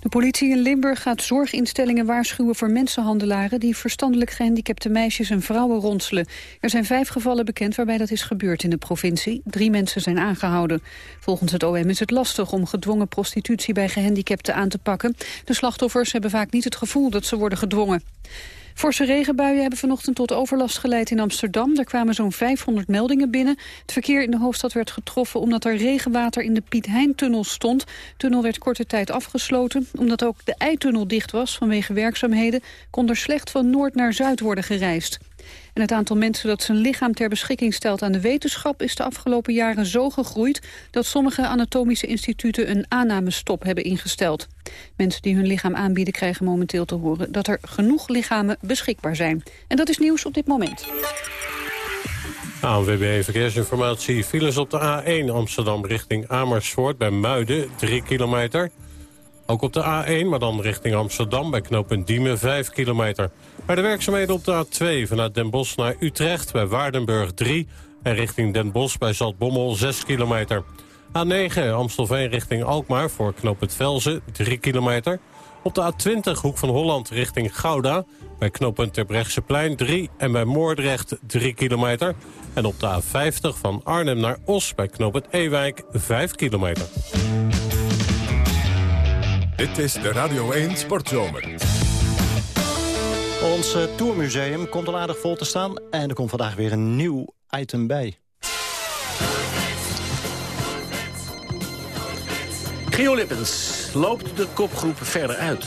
De politie in Limburg gaat zorginstellingen waarschuwen voor mensenhandelaren... die verstandelijk gehandicapte meisjes en vrouwen ronselen. Er zijn vijf gevallen bekend waarbij dat is gebeurd in de provincie. Drie mensen zijn aangehouden. Volgens het is het lastig om gedwongen prostitutie bij gehandicapten aan te pakken. De slachtoffers hebben vaak niet het gevoel dat ze worden gedwongen. Forse regenbuien hebben vanochtend tot overlast geleid in Amsterdam. Er kwamen zo'n 500 meldingen binnen. Het verkeer in de hoofdstad werd getroffen omdat er regenwater in de Piet Hein-tunnel stond. De tunnel werd korte tijd afgesloten. Omdat ook de Eitunnel dicht was vanwege werkzaamheden... kon er slecht van noord naar zuid worden gereisd. En het aantal mensen dat zijn lichaam ter beschikking stelt aan de wetenschap... is de afgelopen jaren zo gegroeid dat sommige anatomische instituten een aannamestop hebben ingesteld. Mensen die hun lichaam aanbieden krijgen momenteel te horen... dat er genoeg lichamen beschikbaar zijn. En dat is nieuws op dit moment. ANWB Verkeersinformatie. Files op de A1 Amsterdam richting Amersfoort bij Muiden, 3 kilometer. Ook op de A1, maar dan richting Amsterdam bij knooppunt Diemen, 5 kilometer. Bij de werkzaamheden op de A2 vanuit Den Bosch naar Utrecht bij Waardenburg 3... en richting Den Bosch bij Zaltbommel 6 kilometer. A9 Amstelveen richting Alkmaar voor knooppunt Velzen 3 kilometer. Op de A20 Hoek van Holland richting Gouda bij knooppunt Terbrechtseplein 3... en bij Moordrecht 3 kilometer. En op de A50 van Arnhem naar Os bij knooppunt Ewijk 5 kilometer. Dit is de Radio 1 Sportzomer. Ons eh, Tourmuseum komt al aardig vol te staan. En er komt vandaag weer een nieuw item bij. Gio Lippens, loopt de kopgroep verder uit?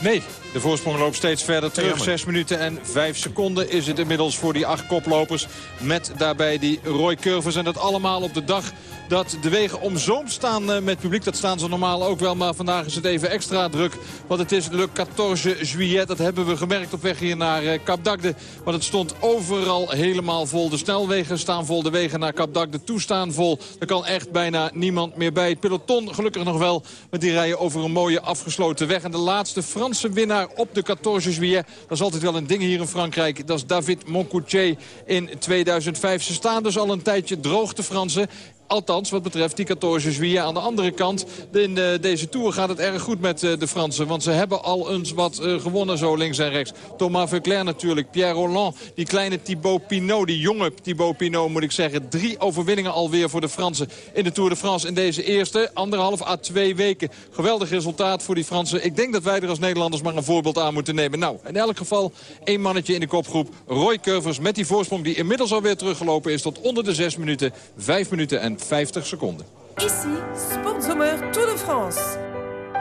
Nee, de voorsprong loopt steeds verder terug. 6 minuten en 5 seconden is het inmiddels voor die acht koplopers. Met daarbij die Roy Curvers. En dat allemaal op de dag dat de wegen omzoomd staan eh, met publiek. Dat staan ze normaal ook wel, maar vandaag is het even extra druk. Want het is le 14 juillet. Dat hebben we gemerkt op weg hier naar eh, Kapdagde. Want het stond overal helemaal vol. De snelwegen staan vol, de wegen naar Kapdagde toestaan vol. Er kan echt bijna niemand meer bij. Het peloton gelukkig nog wel, want die rijden over een mooie afgesloten weg. En de laatste Franse winnaar op de 14 juillet. Dat is altijd wel een ding hier in Frankrijk. Dat is David Moncoutier in 2005. Ze staan dus al een tijdje droog, de Fransen. Althans, wat betreft die 14 juillet. Aan de andere kant, in eh, deze Tour gaat het erg goed met eh, de Fransen. Want ze hebben al eens wat eh, gewonnen zo links en rechts. Thomas Verclair natuurlijk, Pierre Rolland, die kleine Thibaut Pinot, die jonge Thibaut Pinot moet ik zeggen. Drie overwinningen alweer voor de Fransen in de Tour de France in deze eerste anderhalf à twee weken. Geweldig resultaat voor die Fransen. Ik denk dat wij er als Nederlanders maar een voorbeeld aan moeten nemen. Nou, in elk geval één mannetje in de kopgroep. Roy Curvers met die voorsprong die inmiddels alweer teruggelopen is tot onder de zes minuten. Vijf minuten en 50 seconden. Ici, Sportzomer Tour de France.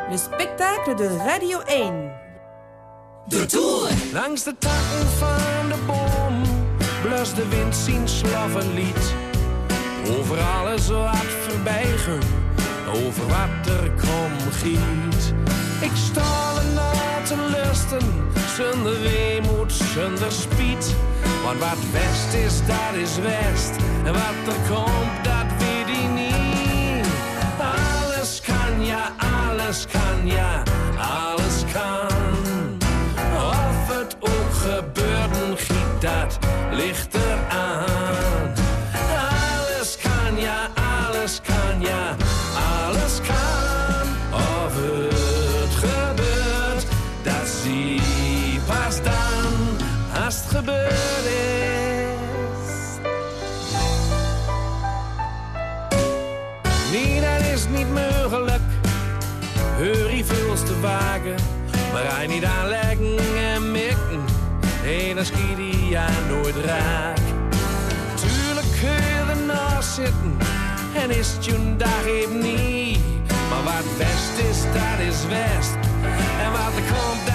Le spectacle de Radio 1. De Tour. Langs de takken van de boom blust de wind zien slavenlied. Over alles wat voorbijgen, over wat er kom giet. Ik sta er na te lusten, zonder weemoed, zonder spiet. Want wat west is, dat is west. En wat er komt, dat alles kan, ja, alles kan. Of het ook gebeurt, giet dat ligt nooit raak. Tuurlijk kun je ernaast zitten en is het je dag even niet. Maar wat best is, dat is west. En wat er komt,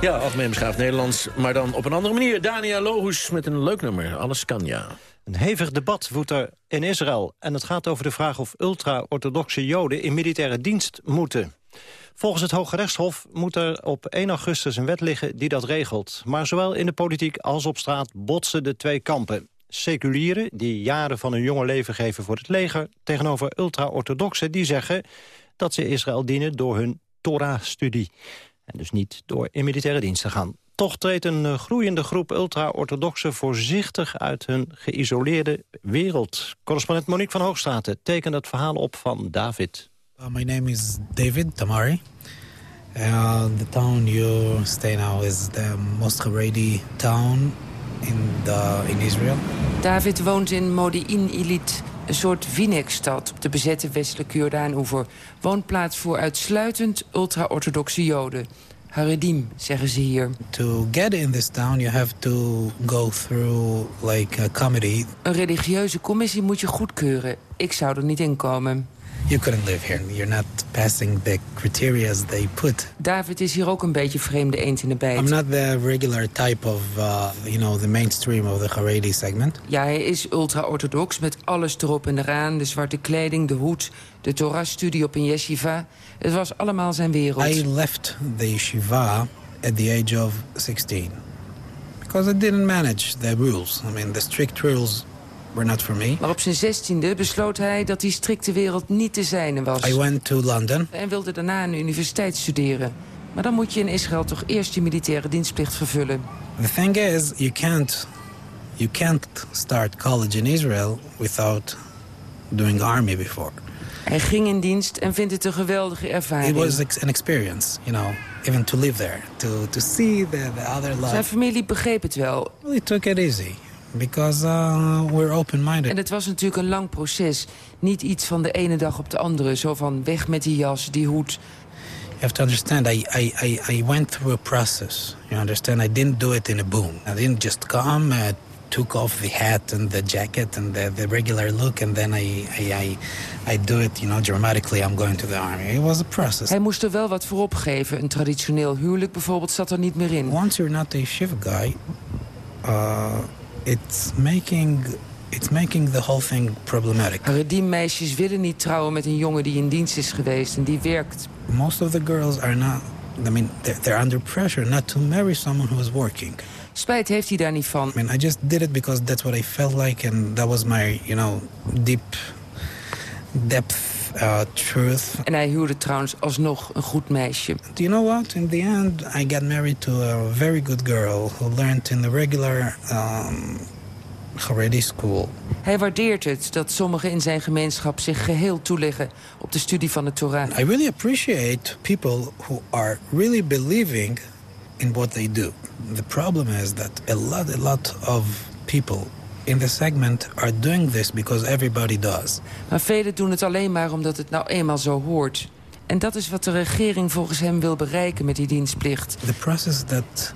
ja. Algemeen beschaafd Nederlands, maar dan op een andere manier. Daniel Logus met een leuk nummer. Alles kan, ja. Een hevig debat woedt er in Israël. En het gaat over de vraag of ultra-orthodoxe joden in militaire dienst moeten. Volgens het Hoge Rechtshof moet er op 1 augustus een wet liggen die dat regelt. Maar zowel in de politiek als op straat botsen de twee kampen. Seculieren, die jaren van hun jonge leven geven voor het leger... tegenover ultra-orthodoxen, die zeggen dat ze Israël dienen door hun Torah-studie. En dus niet door in militaire dienst te gaan. Toch treedt een eh, groeiende groep ultra-orthodoxen voorzichtig uit hun geïsoleerde wereld. Correspondent Monique van Hoogstraten tekent het verhaal op van David. Uh, my name is David Tamari. Uh, the town you stay now is the most Haredi town in, the, in Israel. David woont in Modi'in Ilit, een soort Vinek-stad op de bezette westelijke Jordaanoever. Woonplaats voor uitsluitend ultra-orthodoxe Joden. Haredim, zeggen ze hier. To get in this town you have to go through like a committee. Een religieuze commissie moet je goedkeuren. Ik zou er niet in komen. You couldn't live here. You're not passing the criteria they put. David is hier ook een beetje vreemde eend in de bijt. I'm not the regular type of, uh, you know, the mainstream of the Haredi segment. Ja, hij is ultra-orthodox met alles erop en eraan. De zwarte kleding, de hoed, de Torah-studie op een yeshiva. Het was allemaal zijn wereld. I left the yeshiva at the age of 16. Because I didn't manage the rules. I mean, the strict rules were not for me. Maar op zijn zestiende besloot hij dat die strikte wereld niet te zijne was. I went to London. En wilde daarna aan de universiteit studeren. Maar dan moet je in Israël toch eerst je militaire dienstplicht vervullen. The thing is, you can't, you can't start college in Israel without doing army before. Hij ging in dienst en vindt het een geweldige It ervaring. was ex- an experience, you know, even to live there, to, to see the, the other Zijn life. familie begreep het wel. We took it easy because uh, we're open-minded. En het was natuurlijk een lang proces. Niet iets van de ene dag op de andere. Zo van weg met die jas, die hoed. You have to understand, I, I, I, I went through a process. You understand? I didn't do it in a boom. I didn't just come, uh, took off the hat and the jacket and the, the regular look, and then I, I, I, I do it, you know, dramatically. I'm going to the army. It was a process. Hij moest er wel wat voor opgeven. Een traditioneel huwelijk bijvoorbeeld zat er niet meer in. Once you're not a shiva guy, uh, it's making it's making the whole thing problematic. Haredim-meisjes willen niet trouwen met een jongen die in dienst is geweest en die werkt. Most of the girls are not. I mean, they're, they're under pressure not to marry someone who is working. Spijt heeft hij daar niet van. I mean, I just did it because that's what I felt like, and that was my, you know, deep depth uh, truth. En hij huwde trouwens alsnog een goed meisje. Do you know what? In the end, I got married to a very good girl who learned in the regular um, Haredi school. Hij waardeert het dat sommigen in zijn gemeenschap zich geheel toeleggen op de studie van de Torah. I really appreciate people who are really believing in what they do. The problem is that a lot, a lot of people in the segment are doing this because everybody does. Maar velen doen het alleen maar omdat het nou eenmaal zo hoort. En dat is wat de regering volgens hem wil bereiken met die dienstplicht. The process that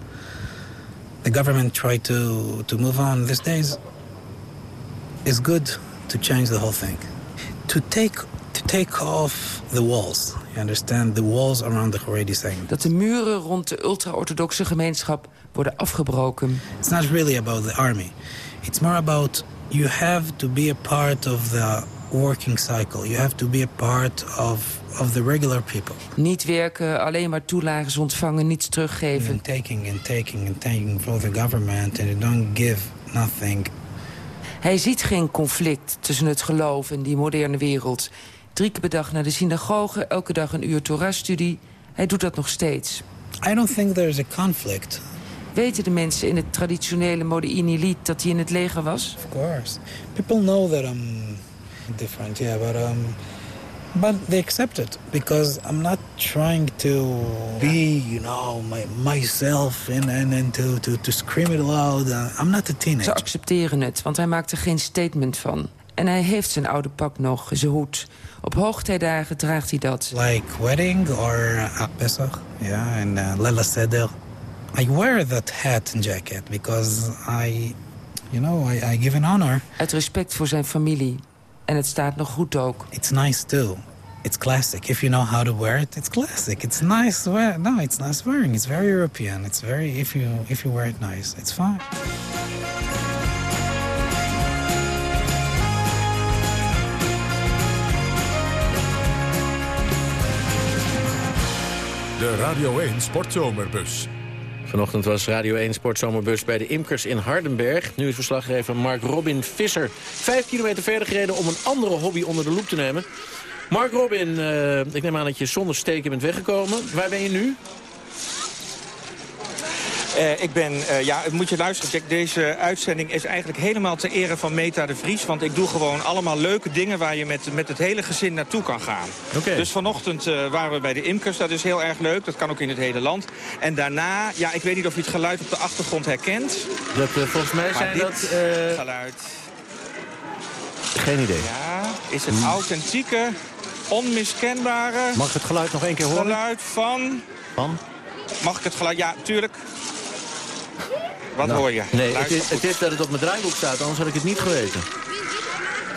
the government tried to, to move on these days is good to change the whole thing. To take, to take off the walls. You understand? The walls around the Haredi segment. Dat de muren rond de ultra-orthodoxe gemeenschap worden afgebroken. It's not really about the army. It's more about you have to be a part of the working cycle. You have to be a part of, of the regular people. Niet werken, alleen maar toelages ontvangen, niets teruggeven. And taking and taking and taking from the government and you don't give nothing. Hij ziet geen conflict tussen het geloof en die moderne wereld. Drie keer per dag naar de synagoge, elke dag een uur Torah-studie. Hij doet dat nog steeds. I don't think there's a conflict. Weten de mensen in het traditionele Modi'in dat hij in het leger was? Of course. People know that I'm different, yeah, but um, but they accept it because I'm not trying to be, you know, my, myself and and, and to, to to scream it loud. Uh, I'm not a teenager. Ze accepteren het, want hij maakt er geen statement van. En hij heeft zijn oude pak nog, zijn hoed. Op hoogtijdagen draagt hij dat. Like wedding or uh, Pesach, yeah, and uh, Seder. I wear that hat and jacket because I, you know, I, I give an honor. Uit respect voor zijn familie. En het staat nog goed ook. It's nice too. It's classic. If you know how to wear it, it's classic. It's nice wear. No, it's nice wearing. It's very European. It's very if you if you wear it nice, it's fine. De Radio 1 Sportzomerbus. Vanochtend was Radio 1 Sportzomerbus bij de Imkers in Hardenberg. Nu is verslaggever Mark Robin Visser vijf kilometer verder gereden... om een andere hobby onder de loep te nemen. Mark Robin, eh, ik neem aan dat je zonder steken bent weggekomen. Waar ben je nu? Eh, ik ben, eh, ja, moet je luisteren, Jack. Deze uitzending is eigenlijk helemaal ter ere van Meta de Vries. Want ik doe gewoon allemaal leuke dingen waar je met, met het hele gezin naartoe kan gaan. Dus vanochtend eh, waren we bij de Imkers. Dat is heel erg leuk. Dat kan ook in het hele land. En daarna, ja, ik weet niet of je het geluid op de achtergrond herkent. Dat, volgens mij Maar zijn dit dat... geluid, Geen idee. ja, is het authentieke, onmiskenbare... Mag ik het geluid nog één keer horen? Geluid van... Van? Mag ik het geluid? Ja, tuurlijk. Wat Nou, hoor je? Nee, het is, goed. het is dat het op mijn draaiboek staat, anders had ik het niet geweten.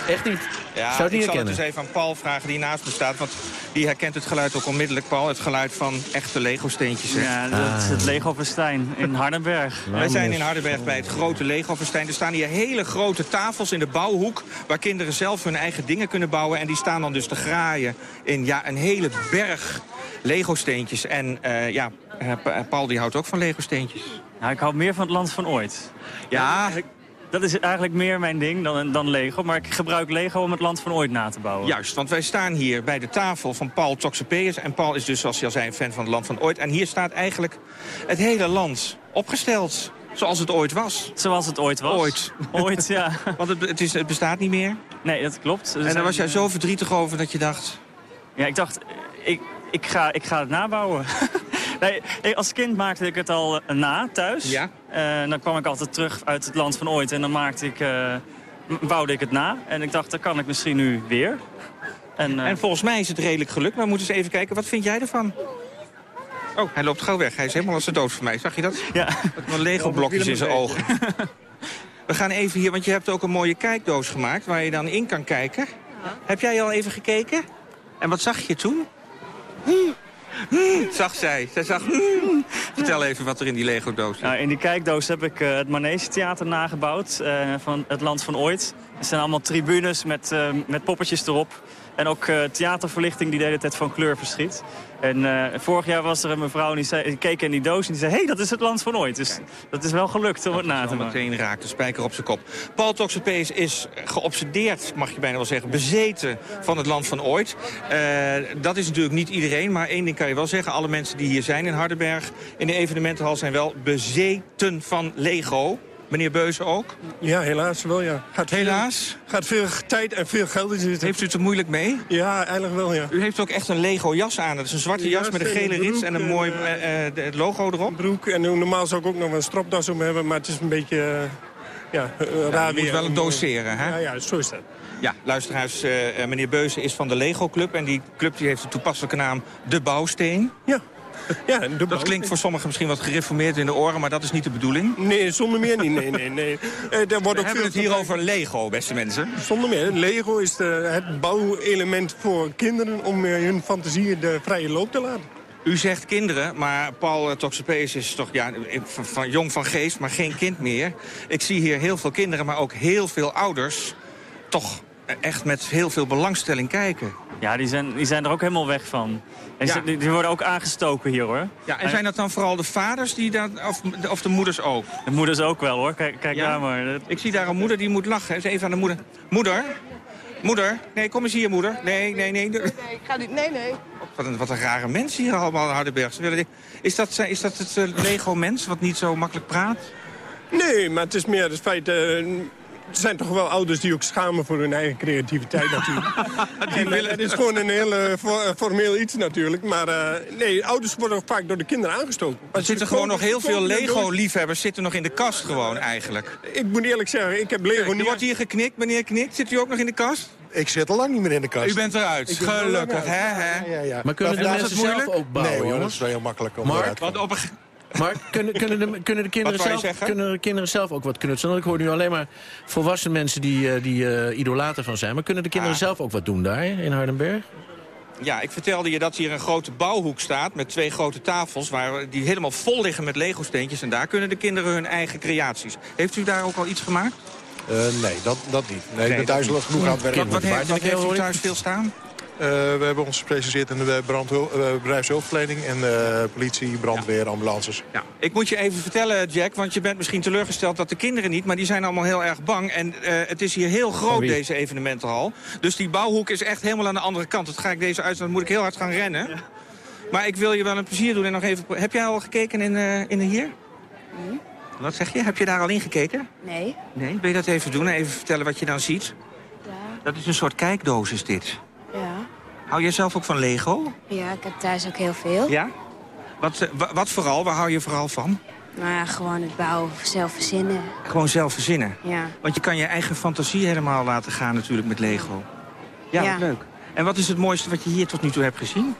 Echt niet. Ja, Zou het ik niet zal het herkennen. dus even aan Paul vragen die naast me staat. Want die herkent het geluid ook onmiddellijk, Paul. Het geluid van echte Lego-steentjes. Ja, dat is het Lego-festijn in Hardenberg. Wij zijn in Hardenberg bij het grote Lego-festijn. Er staan hier hele grote tafels in de bouwhoek... waar kinderen zelf hun eigen dingen kunnen bouwen. En die staan dan dus te graaien in ja, een hele berg Lego-steentjes. En eh, ja, eh, Pa- Paul die houdt ook van Lego-steentjes. Nou, ik hou meer van het land van ooit. Ja. Dat is eigenlijk meer mijn ding dan, dan Lego. Maar ik gebruik Lego om het land van ooit na te bouwen. Juist, want wij staan hier bij de tafel van Paul Toxopeus. En Paul is dus, zoals je al zei, een fan van het land van ooit. En hier staat eigenlijk het hele land opgesteld. Zoals het ooit was. Zoals het ooit was. Ooit. Ooit, ja. Want het, het, is, het bestaat niet meer. Nee, dat klopt. Er en daar was jij zo verdrietig over dat je dacht... Ja, ik dacht, ik, ik, ga, ik ga het nabouwen. nee, als kind maakte ik het al eh, na, thuis. Ja. En dan kwam ik altijd terug uit het land van ooit. En dan maakte ik, eh, bouwde ik het na. En ik dacht, dat kan ik misschien nu weer. En, eh, En volgens mij is het redelijk gelukt. Maar we moeten eens even kijken, wat vind jij ervan? Oh, hij loopt gauw weg. Hij is helemaal als de dood voor mij. Zag je dat? Ja. Wat Lego-blokjes in zijn ogen. We gaan even hier, want je hebt ook een mooie kijkdoos gemaakt... waar je dan in kan kijken. Heb jij al even gekeken? En wat zag je toen? Hmm. Hmm, zag zij. Zij zag... hmm. Vertel even wat er in die Lego-doos zit. Nou, in die kijkdoos heb ik eh, het Manege Theater nagebouwd eh, van het land van ooit. Er zijn allemaal tribunes met, eh, met poppetjes erop. En ook eh, theaterverlichting die de hele tijd van kleur verschiet. En eh, vorig jaar was er een mevrouw die, zei, die keek in die doos en die zei... hé, hey, dat is het land van ooit. Dus dat is wel gelukt om het na te maken. meteen raakt de spijker op zijn kop. Paul Toxopees is geobsedeerd, mag je bijna wel zeggen, bezeten van het land van ooit. Eh, dat is natuurlijk niet iedereen, maar één ding kan je wel zeggen. Alle mensen die hier zijn in Hardenberg in de evenementenhal zijn wel bezeten van Lego. Meneer Beuze ook? Ja, helaas wel, ja. Gaat veel- Helaas? gaat veel tijd en veel geld in zitten. Heeft u het er moeilijk mee? Ja, eigenlijk wel, ja. U heeft ook echt een Lego jas aan. Dat is een zwarte jas Ja, met een gele rits en een en, mooi het logo erop. Broek en normaal zou ik ook nog een stropdas om hebben, maar het is een beetje... eh, ja, raar je moet weer wel een doseren, hè? Ja, ja, zo is dat. Ja, luisteraars, meneer Beuze is van de Lego Club. En die club die heeft de toepasselijke naam De Bouwsteen. Ja. Ja, de dat klinkt voor sommigen misschien wat gereformeerd in de oren, maar dat is niet de bedoeling. Nee, zonder meer niet. Nee, nee, nee. Eh, er wordt We ook hebben veel het hier over Lego, beste mensen. Zonder meer. Lego is de, het bouwelement voor kinderen om eh, hun fantasie de vrije loop te laten. U zegt kinderen, maar Paul Toxopeus is toch ja, van, van jong van geest, maar geen kind meer. Ik zie hier heel veel kinderen, maar ook heel veel ouders... toch echt met heel veel belangstelling kijken. Ja, die zijn, die zijn er ook helemaal weg van. En Ja. die, die worden ook aangestoken hier, hoor. Ja, en zijn dat dan vooral de vaders die dat, of, of de moeders ook? De moeders ook wel, hoor. Kijk, kijk Ja? daar maar. Dat- Ik zie daar een moeder die moet lachen. Eens even aan de moeder. Moeder? Moeder? Nee, kom eens hier, moeder. Nee, nee, nee. ik ga niet... Nee, nee. Wat een, wat een rare mensen hier allemaal in Hardenberg. Is dat, is dat het eh, Lego-mens wat niet zo makkelijk praat? Nee, maar het is meer het feit... eh, er zijn toch wel ouders die ook schamen voor hun eigen creativiteit natuurlijk. En, eh, het is gewoon een heel eh, eh, formeel iets natuurlijk. Maar eh, nee, ouders worden ook vaak door de kinderen aangestoken. Er zitten gewoon nog heel veel Lego-liefhebbers zitten nog in de kast gewoon eigenlijk. Ik moet eerlijk zeggen, ik heb Lego Er niet... wordt hier geknikt, meneer Knikt. Zit u ook nog in de kast? Ik zit al lang niet meer in de kast. U bent eruit. Ik er Gelukkig, hè? hè? Ja, ja, ja. Maar kunnen de mensen zelf moeilijk? ook bouwen, nee, hoor, dat jongens? is wel heel makkelijk om Mark? eruit te komen. op een, Maar kunnen, kunnen, de, kunnen, de kinderen zelf, kunnen de kinderen zelf ook wat knutselen? Ik hoor nu alleen maar volwassen mensen die, eh, die eh, idolaten van zijn. Maar kunnen de kinderen Ah. zelf ook wat doen daar in Hardenberg? Ja, ik vertelde je dat hier een grote bouwhoek staat... met twee grote tafels waar, die helemaal vol liggen met Lego-steentjes. En daar kunnen de kinderen hun eigen creaties. Heeft u daar ook al iets gemaakt? Eh, nee, dat, dat niet. Nee, ik ben dat thuis niet. genoeg aan het werken. Wat, wat, heeft, wat heeft u thuis veel staan? Eh, we hebben ons gespecialiseerd in de brandhul- eh, bedrijfshulpverlening... en eh, politie, brandweer, ambulances. Ja, ik moet je even vertellen, Jack, want je bent misschien teleurgesteld dat de kinderen niet... maar die zijn allemaal heel erg bang. En eh, het is hier heel groot, deze evenementenhal. Dus die bouwhoek is echt helemaal aan de andere kant. Dat ga ik deze uit, dan moet ik heel hard gaan rennen. Maar ik wil je wel een plezier doen en nog even... Heb jij al gekeken in, eh, in de hier? Wat zeg je? Heb je daar al in gekeken? Nee. Nee, wil je dat even doen en even vertellen wat je dan ziet? Ja. Dat is een soort kijkdoos, is dit. Hou jij zelf ook van Lego? Ja, ik heb thuis ook heel veel. Ja? Wat, eh, wa- wat vooral? Waar hou je vooral van? Nou ja, gewoon het bouwen, zelf verzinnen. Gewoon zelf verzinnen. Ja. Want je kan je eigen fantasie helemaal laten gaan natuurlijk met Lego. Ja, leuk. En wat is het mooiste wat je hier tot nu toe hebt gezien?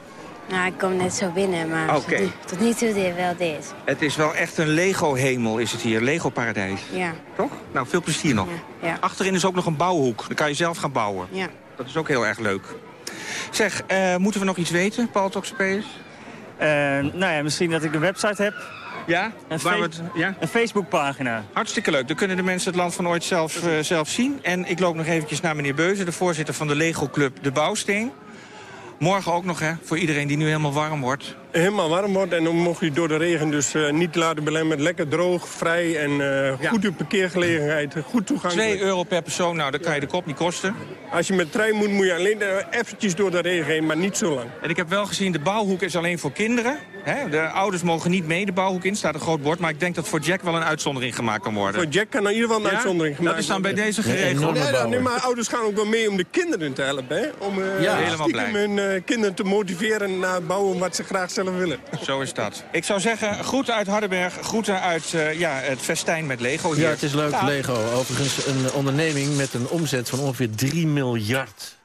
Nou, ik kom net zo binnen, maar Oké. tot, nu, tot nu toe dit, wel dit. Het is wel echt een Lego-hemel is het hier. Lego-paradijs. Ja. Toch? Nou, veel plezier nog. Ja. Achterin is ook nog een bouwhoek. Dan kan je zelf gaan bouwen. Ja. Dat is ook heel erg leuk. Zeg, eh, moeten we nog iets weten, Paul Toxopeus? Eh, nou ja, misschien dat ik een website heb. Ja? Een, Waar we het- ja? een Facebookpagina. Hartstikke leuk. Dan kunnen de mensen het land van ooit zelf, eh, zelf zien. En ik loop nog eventjes naar meneer Beuzen, de voorzitter van de Lego Club De Bouwsteen. Morgen ook nog, hè, voor iedereen die nu helemaal warm wordt. Helemaal warm wordt en dan mocht je door de regen dus eh, niet laten belemmeren. Lekker droog, vrij en eh goede parkeergelegenheid, goed toegankelijk. 2 euro per persoon, nou, dan kan je de kop niet kosten. Als je met de trein moet, moet je alleen eh, eventjes door de regen heen, maar niet zo lang. En ik heb wel gezien, de bouwhoek is alleen voor kinderen. Hè? De ouders mogen niet mee de bouwhoek in, staat een groot bord. Maar ik denk dat voor Jack wel een uitzondering gemaakt kan worden. Voor Jack kan in ieder geval een Ja? uitzondering gemaakt Dat is dan bij worden. deze geregeld. Nee, nee, nee, maar ouders gaan ook wel mee om de kinderen te helpen. Hè? Om eh Ja, helemaal stiekem blij. hun kinderen te motiveren naar bouwen wat ze graag zelf willen. Zo is dat. Ik zou zeggen, groeten uit Hardenberg, groeten uit eh, ja, het festijn met Lego hier. Ja, het is leuk. Lego. Overigens een onderneming met een omzet van ongeveer 3 miljard.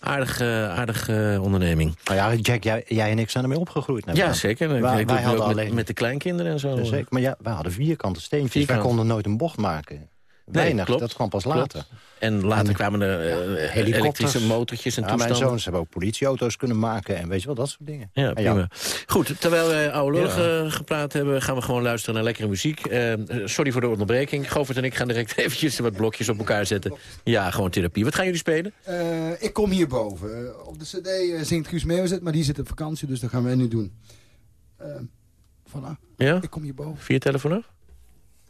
Aardige, aardige onderneming. Nou ja, Jack, jij, jij en ik zijn ermee opgegroeid. Ja, zeker. Wij, hadden ook met, alleen... met de kleinkinderen en zo. Ja, zeker. Maar ja, wij hadden vierkante steentjes. Vierkant. Wij konden nooit een bocht maken. Weinig, klopt. dat kwam pas Klopt. later. En later En- kwamen er eh, elektrische motortjes en ja, Mijn toestanden. zoons hebben ook politieauto's kunnen maken en weet je wel, dat soort dingen. Ja, prima. Goed, terwijl wij oude lullig Ja. eh, gepraat hebben... gaan we gewoon luisteren naar lekkere muziek. Eh, sorry voor de onderbreking. Govert en ik gaan direct eventjes wat blokjes op elkaar zetten. Ja, gewoon therapie. Wat gaan jullie spelen? Eh, ik kom hierboven. Eh, op de cd eh, zingt Guus Meeuwzet, maar die zit op vakantie, dus dat gaan wij nu doen. Eh voilà. Ja? Ik kom hierboven. Vier tellen vooraf?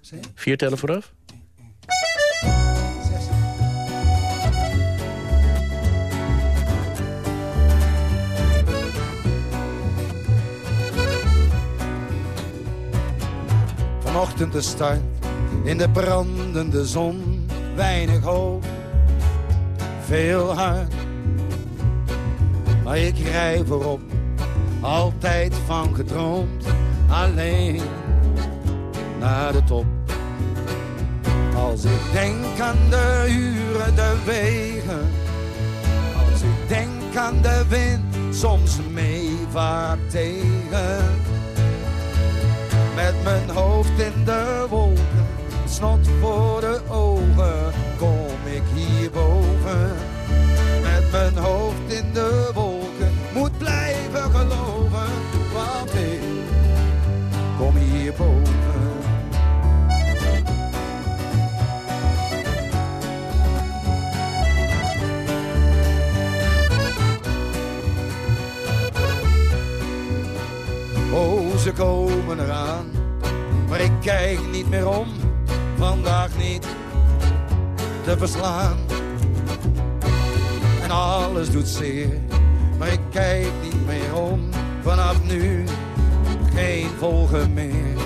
Zeg je? Vier tellen vooraf? Vanochtend de start in de brandende zon. Weinig hoop, veel hart. Maar ik rij voorop, altijd van gedroomd. Alleen naar de top. Als ik denk aan de uren, de wegen. Als ik denk aan de wind, soms mee vaak tegen. Met mijn hoofd in de wolken, snot voor de ogen, kom ik hierboven. Met mijn hoofd in de wolken, komen eraan. Maar ik kijk niet meer om, vandaag niet te verslaan. En alles doet zeer, maar ik kijk niet meer om. Vanaf nu geen volgen meer.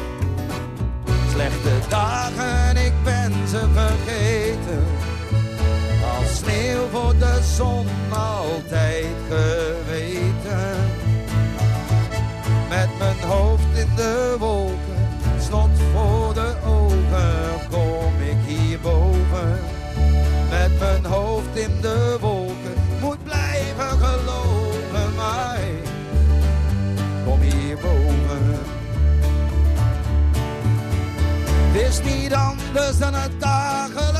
Slechte dagen, ik ben ze vergeten. Als sneeuw voor de zon altijd geweten. Hoofd in de wolken, snot voor de ogen, kom ik hierboven. Met mijn hoofd in de wolken, moet blijven geloven, maar kom hierboven. Het is niet anders dan het dagelijks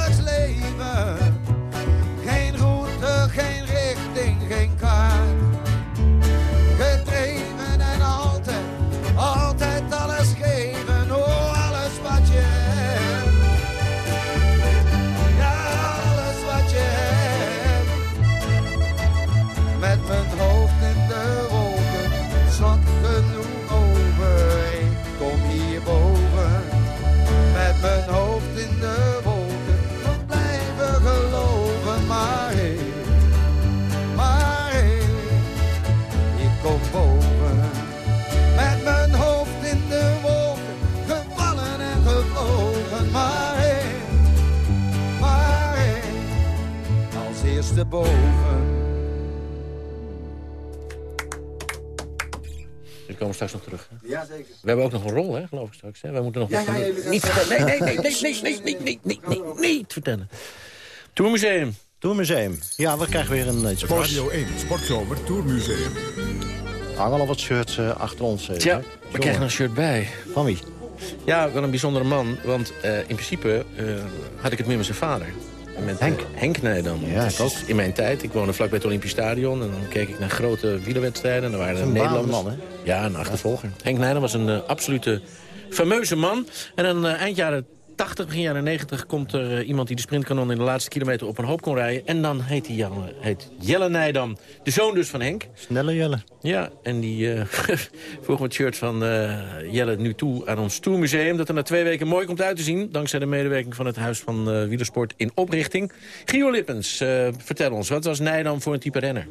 boven. Die komen straks nog terug. hè? Ja, zeker. We hebben ook nog een rol, hè, geloof ik straks. Hè? Wij moeten nog Ja, ja, Niet vertellen. Nee, nee, nee, nee, nee, nee, nee, nee, nee, nee, niet vertellen. Tourmuseum. Tourmuseum. Ja, we krijgen weer een iets Het moois. Radio 1 Sportzomer Tourmuseum. Er hangen al wat shirts eh, achter ons. eh, Tja, Jack. we krijgen een shirt bij. Van wie? Ja, wel een bijzondere man. Want eh, in principe eh, had ik het meer met zijn vader. Met Henk. Henk Nijdam. Ja, ook. is In mijn tijd. Ik woonde vlakbij het Olympisch Stadion. En dan keek ik naar grote wielerwedstrijden. En daar waren er een Nederlanders. banenman, Ja, een achtervolger. Henk Nijdam was een eh, absolute fameuze man. En dan eh, eind jaren 80, begin jaren 90 komt er eh, iemand die de sprintkanon in de laatste kilometer op een hoop kon rijden. En dan heet hij Jan, heet Jelle Nijdam. De zoon dus van Henk. Snelle Jelle. Ja, en die eh vroeg het shirt van eh, Jelle nu toe aan ons Tourmuseum... dat er na twee weken mooi komt uit te zien... dankzij de medewerking van het Huis van eh Wielersport in oprichting. Gio Lippens, vertel ons, wat was Nijdam voor een type renner?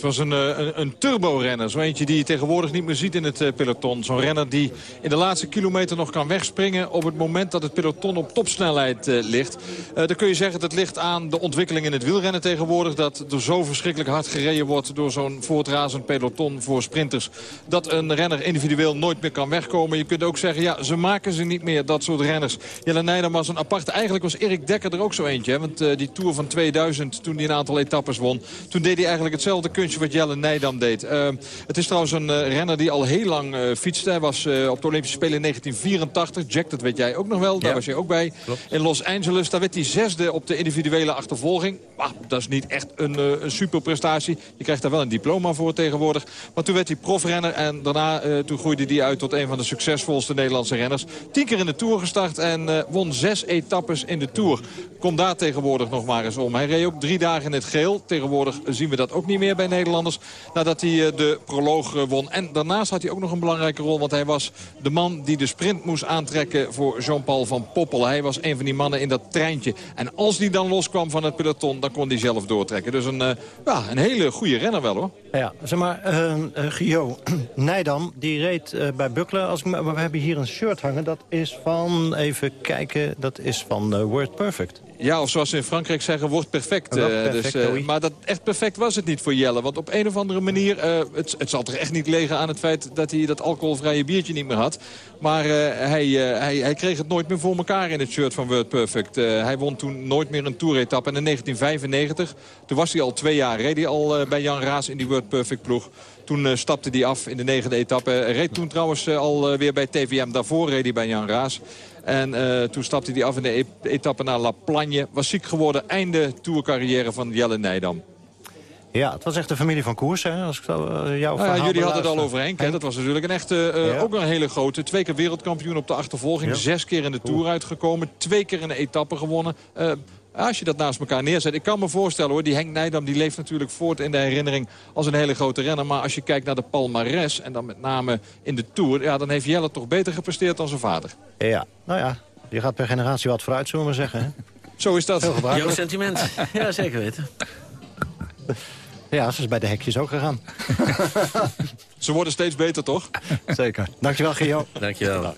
Het was een, eh, een, een turbo-renner. Zo eentje die je tegenwoordig niet meer ziet in het eh, peloton. Zo'n renner die in de laatste kilometer nog kan wegspringen... op het moment dat het peloton op topsnelheid eh, ligt. Dan kun je zeggen dat ligt aan de ontwikkeling in het wielrennen tegenwoordig. Dat er zo verschrikkelijk hard gereden wordt door zo'n voortrazend peloton voor sprinters. Dat een renner individueel nooit meer kan wegkomen. Je kunt ook zeggen, ja, ze maken ze niet meer, dat soort renners. Jelle Nijdam was een aparte. Eigenlijk was Erik Dekker er ook zo eentje. Want die Tour van 2000, toen hij een aantal etappes won... toen deed hij eigenlijk hetzelfde kunstje wat Jelle Nijdam deed. Eh, het is trouwens een eh, renner die al heel lang eh, fietste. Hij was op de Olympische Spelen in 1984. Jack, dat weet jij ook nog wel. Daar Ja. was je ook bij. In Los Angeles, daar werd hij zesde op de individuele achtervolging. Maar dat is niet echt een, een superprestatie. Je krijgt daar wel een diploma voor tegenwoordig. Maar toen werd hij profrenner en daarna toen groeide hij uit tot een van de succesvolste Nederlandse renners. Tien keer in de Tour gestart en won zes etappes in de Tour. Kom daar tegenwoordig nog maar eens om. Hij reed ook drie dagen in het geel. Tegenwoordig zien we dat ook niet meer bij Nederlanders. Nadat hij eh, de proloog eh, won. En daarnaast had hij ook nog een belangrijke rol. Want hij was de man die de sprint moest aantrekken voor Jean-Paul van Poppel. Hij was een van die mannen in dat treintje. En als die dan loskwam van het peloton, dan kon hij zelf doortrekken. Dus een, eh, ja, een hele goede renner wel hoor. Ja, zeg maar, Gio, Nijdam, die reed bij Buckler. Als we hebben hier een shirt hangen. Dat is van, even kijken, dat is van Word Perfect. Ja, of zoals ze in Frankrijk zeggen, wordt perfect. Eh, perfect, dus, eh, maar dat, echt perfect was het niet voor Jelle. Want op een of andere manier, eh, het, het zal toch echt niet liggen aan het feit dat hij dat alcoholvrije biertje niet meer had. Maar hij, hij, hij kreeg het nooit meer voor elkaar in het shirt van World Perfect. Hij won toen nooit meer een toeretappe. En in 1995, toen was hij al twee jaar, reed hij al bij Jan Raas in die World Perfect ploeg. Toen eh, stapte hij af in de negende etappe. Reed toen trouwens eh, al eh, weer bij TVM. Daarvoor reed hij bij Jan Raas. En toen stapte hij af in de e- etappe naar La Plagne. Was ziek geworden. Einde tourcarrière van Jelle Nijdam. Ja, het was echt de familie van Koers, hè, als ik zo jouw Nou ja, jullie hadden het al over Henk. Hè? Dat was natuurlijk een echte, eh, Ja. ook een hele grote. Twee keer wereldkampioen op de achtervolging. Ja. Zes keer in de Tour uitgekomen. Twee keer in de etappe gewonnen. Als je dat naast elkaar neerzet. Ik kan me voorstellen hoor, die Henk Nijdam die leeft natuurlijk voort in de herinnering als een hele grote renner. Maar als je kijkt naar de palmares en dan met name in de Tour... Ja, dan heeft Jelle toch beter gepresteerd dan zijn vader. Ja, nou ja, je gaat per generatie wat vooruit, zullen we maar zeggen. Hè? Zo is dat. Heel Jouw sentiment. Ja, zeker weten. Ja, ze is bij de hekjes ook gegaan. Ze worden steeds beter, toch? Zeker. Dankjewel, Gio. Dankjewel.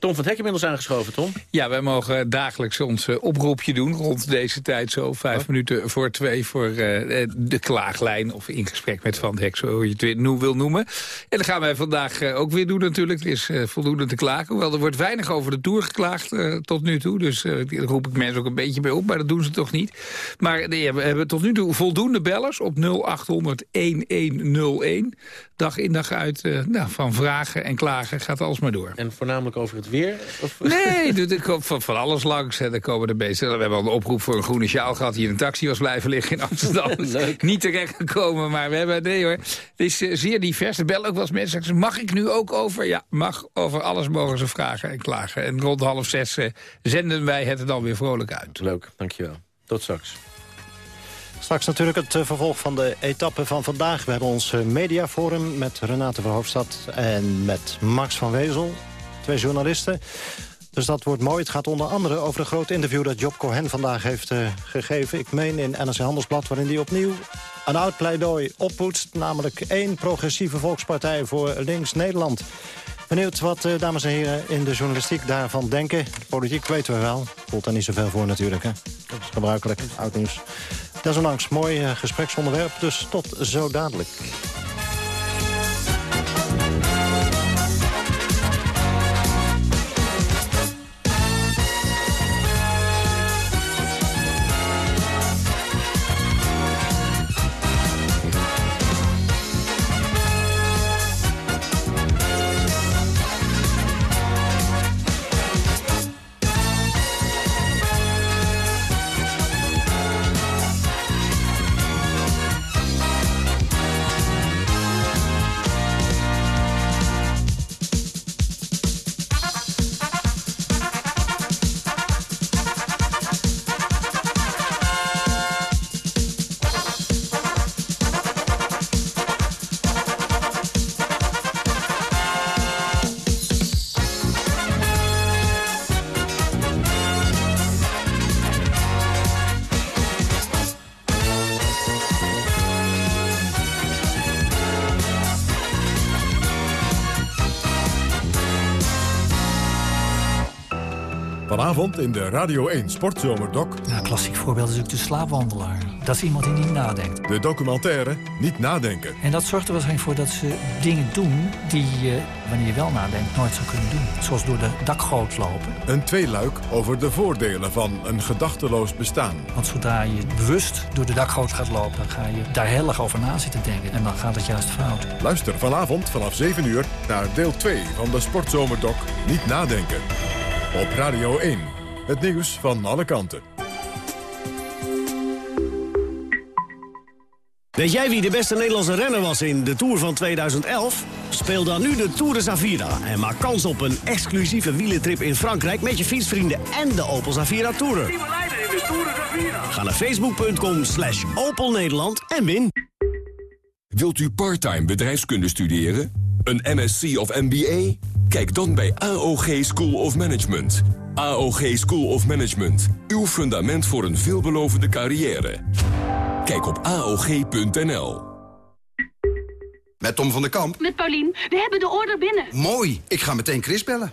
Tom van het Hek inmiddels aangeschoven, Tom. Ja, wij mogen dagelijks ons eh, oproepje doen rond deze tijd zo. Vijf minuten voor twee voor eh, de klaaglijn of in gesprek met Van het Hek, zo je het weer no- wil noemen. En dat gaan wij vandaag eh, ook weer doen natuurlijk. Er is eh, voldoende te klagen. Hoewel er wordt weinig over de Tour geklaagd eh, tot nu toe. Dus eh, daar roep ik mensen ook een beetje bij op, maar dat doen ze toch niet. Maar nee, we hebben tot nu toe voldoende bellers op 0800 1101. Dag in dag uit eh, nou, van vragen en klagen gaat alles maar door. En voornamelijk over het weer? Of... Nee, er komt van, van alles langs. Hè. Er komen de meeste. We hebben al een oproep voor een groene sjaal gehad... die in een taxi was blijven liggen in Amsterdam. Niet terecht gekomen, maar we hebben... Nee hoor, het is eh, zeer divers. Er bellen ook wel eens mensen zeggen... mag ik nu ook over? Ja, mag. Over alles mogen ze vragen en klagen. En rond half zes eh, zenden wij het er dan weer vrolijk uit. Leuk, dankjewel. Tot straks. Straks natuurlijk het eh, vervolg van de etappe van vandaag. We hebben ons mediaforum met Renate Verhoofdstad en met Max van Wezel. Twee journalisten. Dus dat wordt mooi. Het gaat onder andere over een groot interview dat Job Cohen vandaag heeft eh, gegeven. Ik meen in NRC Handelsblad, waarin hij opnieuw een oud pleidooi oppoetst. Namelijk één progressieve volkspartij voor links Nederland. Benieuwd wat, eh, dames en heren, in de journalistiek daarvan denken. Politiek weten we wel. Voelt daar niet zoveel voor natuurlijk. Hè? Dat is gebruikelijk, oud nieuws. Desondanks, mooi eh, gespreksonderwerp, dus tot zo dadelijk. Vanavond in de Radio 1 Sportzomerdok. Een klassiek voorbeeld is natuurlijk de slaapwandelaar. Dat is iemand die niet nadenkt. De documentaire Niet Nadenken. En dat zorgt er waarschijnlijk voor dat ze dingen doen die je, wanneer je wel nadenkt, nooit zou kunnen doen. Zoals door de dakgoot lopen. Een tweeluik over de voordelen van een gedachteloos bestaan. Want zodra je bewust door de dakgoot gaat lopen, dan ga je daar heel erg over na zitten denken. En dan gaat het juist fout. Luister vanavond vanaf 7 uur naar deel 2 van de Sportzomerdok Niet Nadenken. Op Radio 1. Het nieuws van alle kanten. Weet jij wie de beste Nederlandse renner was in de Tour van 2011? Speel dan nu de Tour de Zavira en maak kans op een exclusieve wielentrip in Frankrijk... met je fietsvrienden en de Opel Zavira Tourer. Ga naar facebook.com slash Opel Nederland en win. Wilt u parttime bedrijfskunde studeren? Een MSc of MBA? Kijk dan bij AOG School of Management. AOG School of Management. Uw fundament voor een veelbelovende carrière. Kijk op AOG.nl. Met Tom van der Kamp. Met Paulien. We hebben de order binnen. Mooi. Ik ga meteen Chris bellen.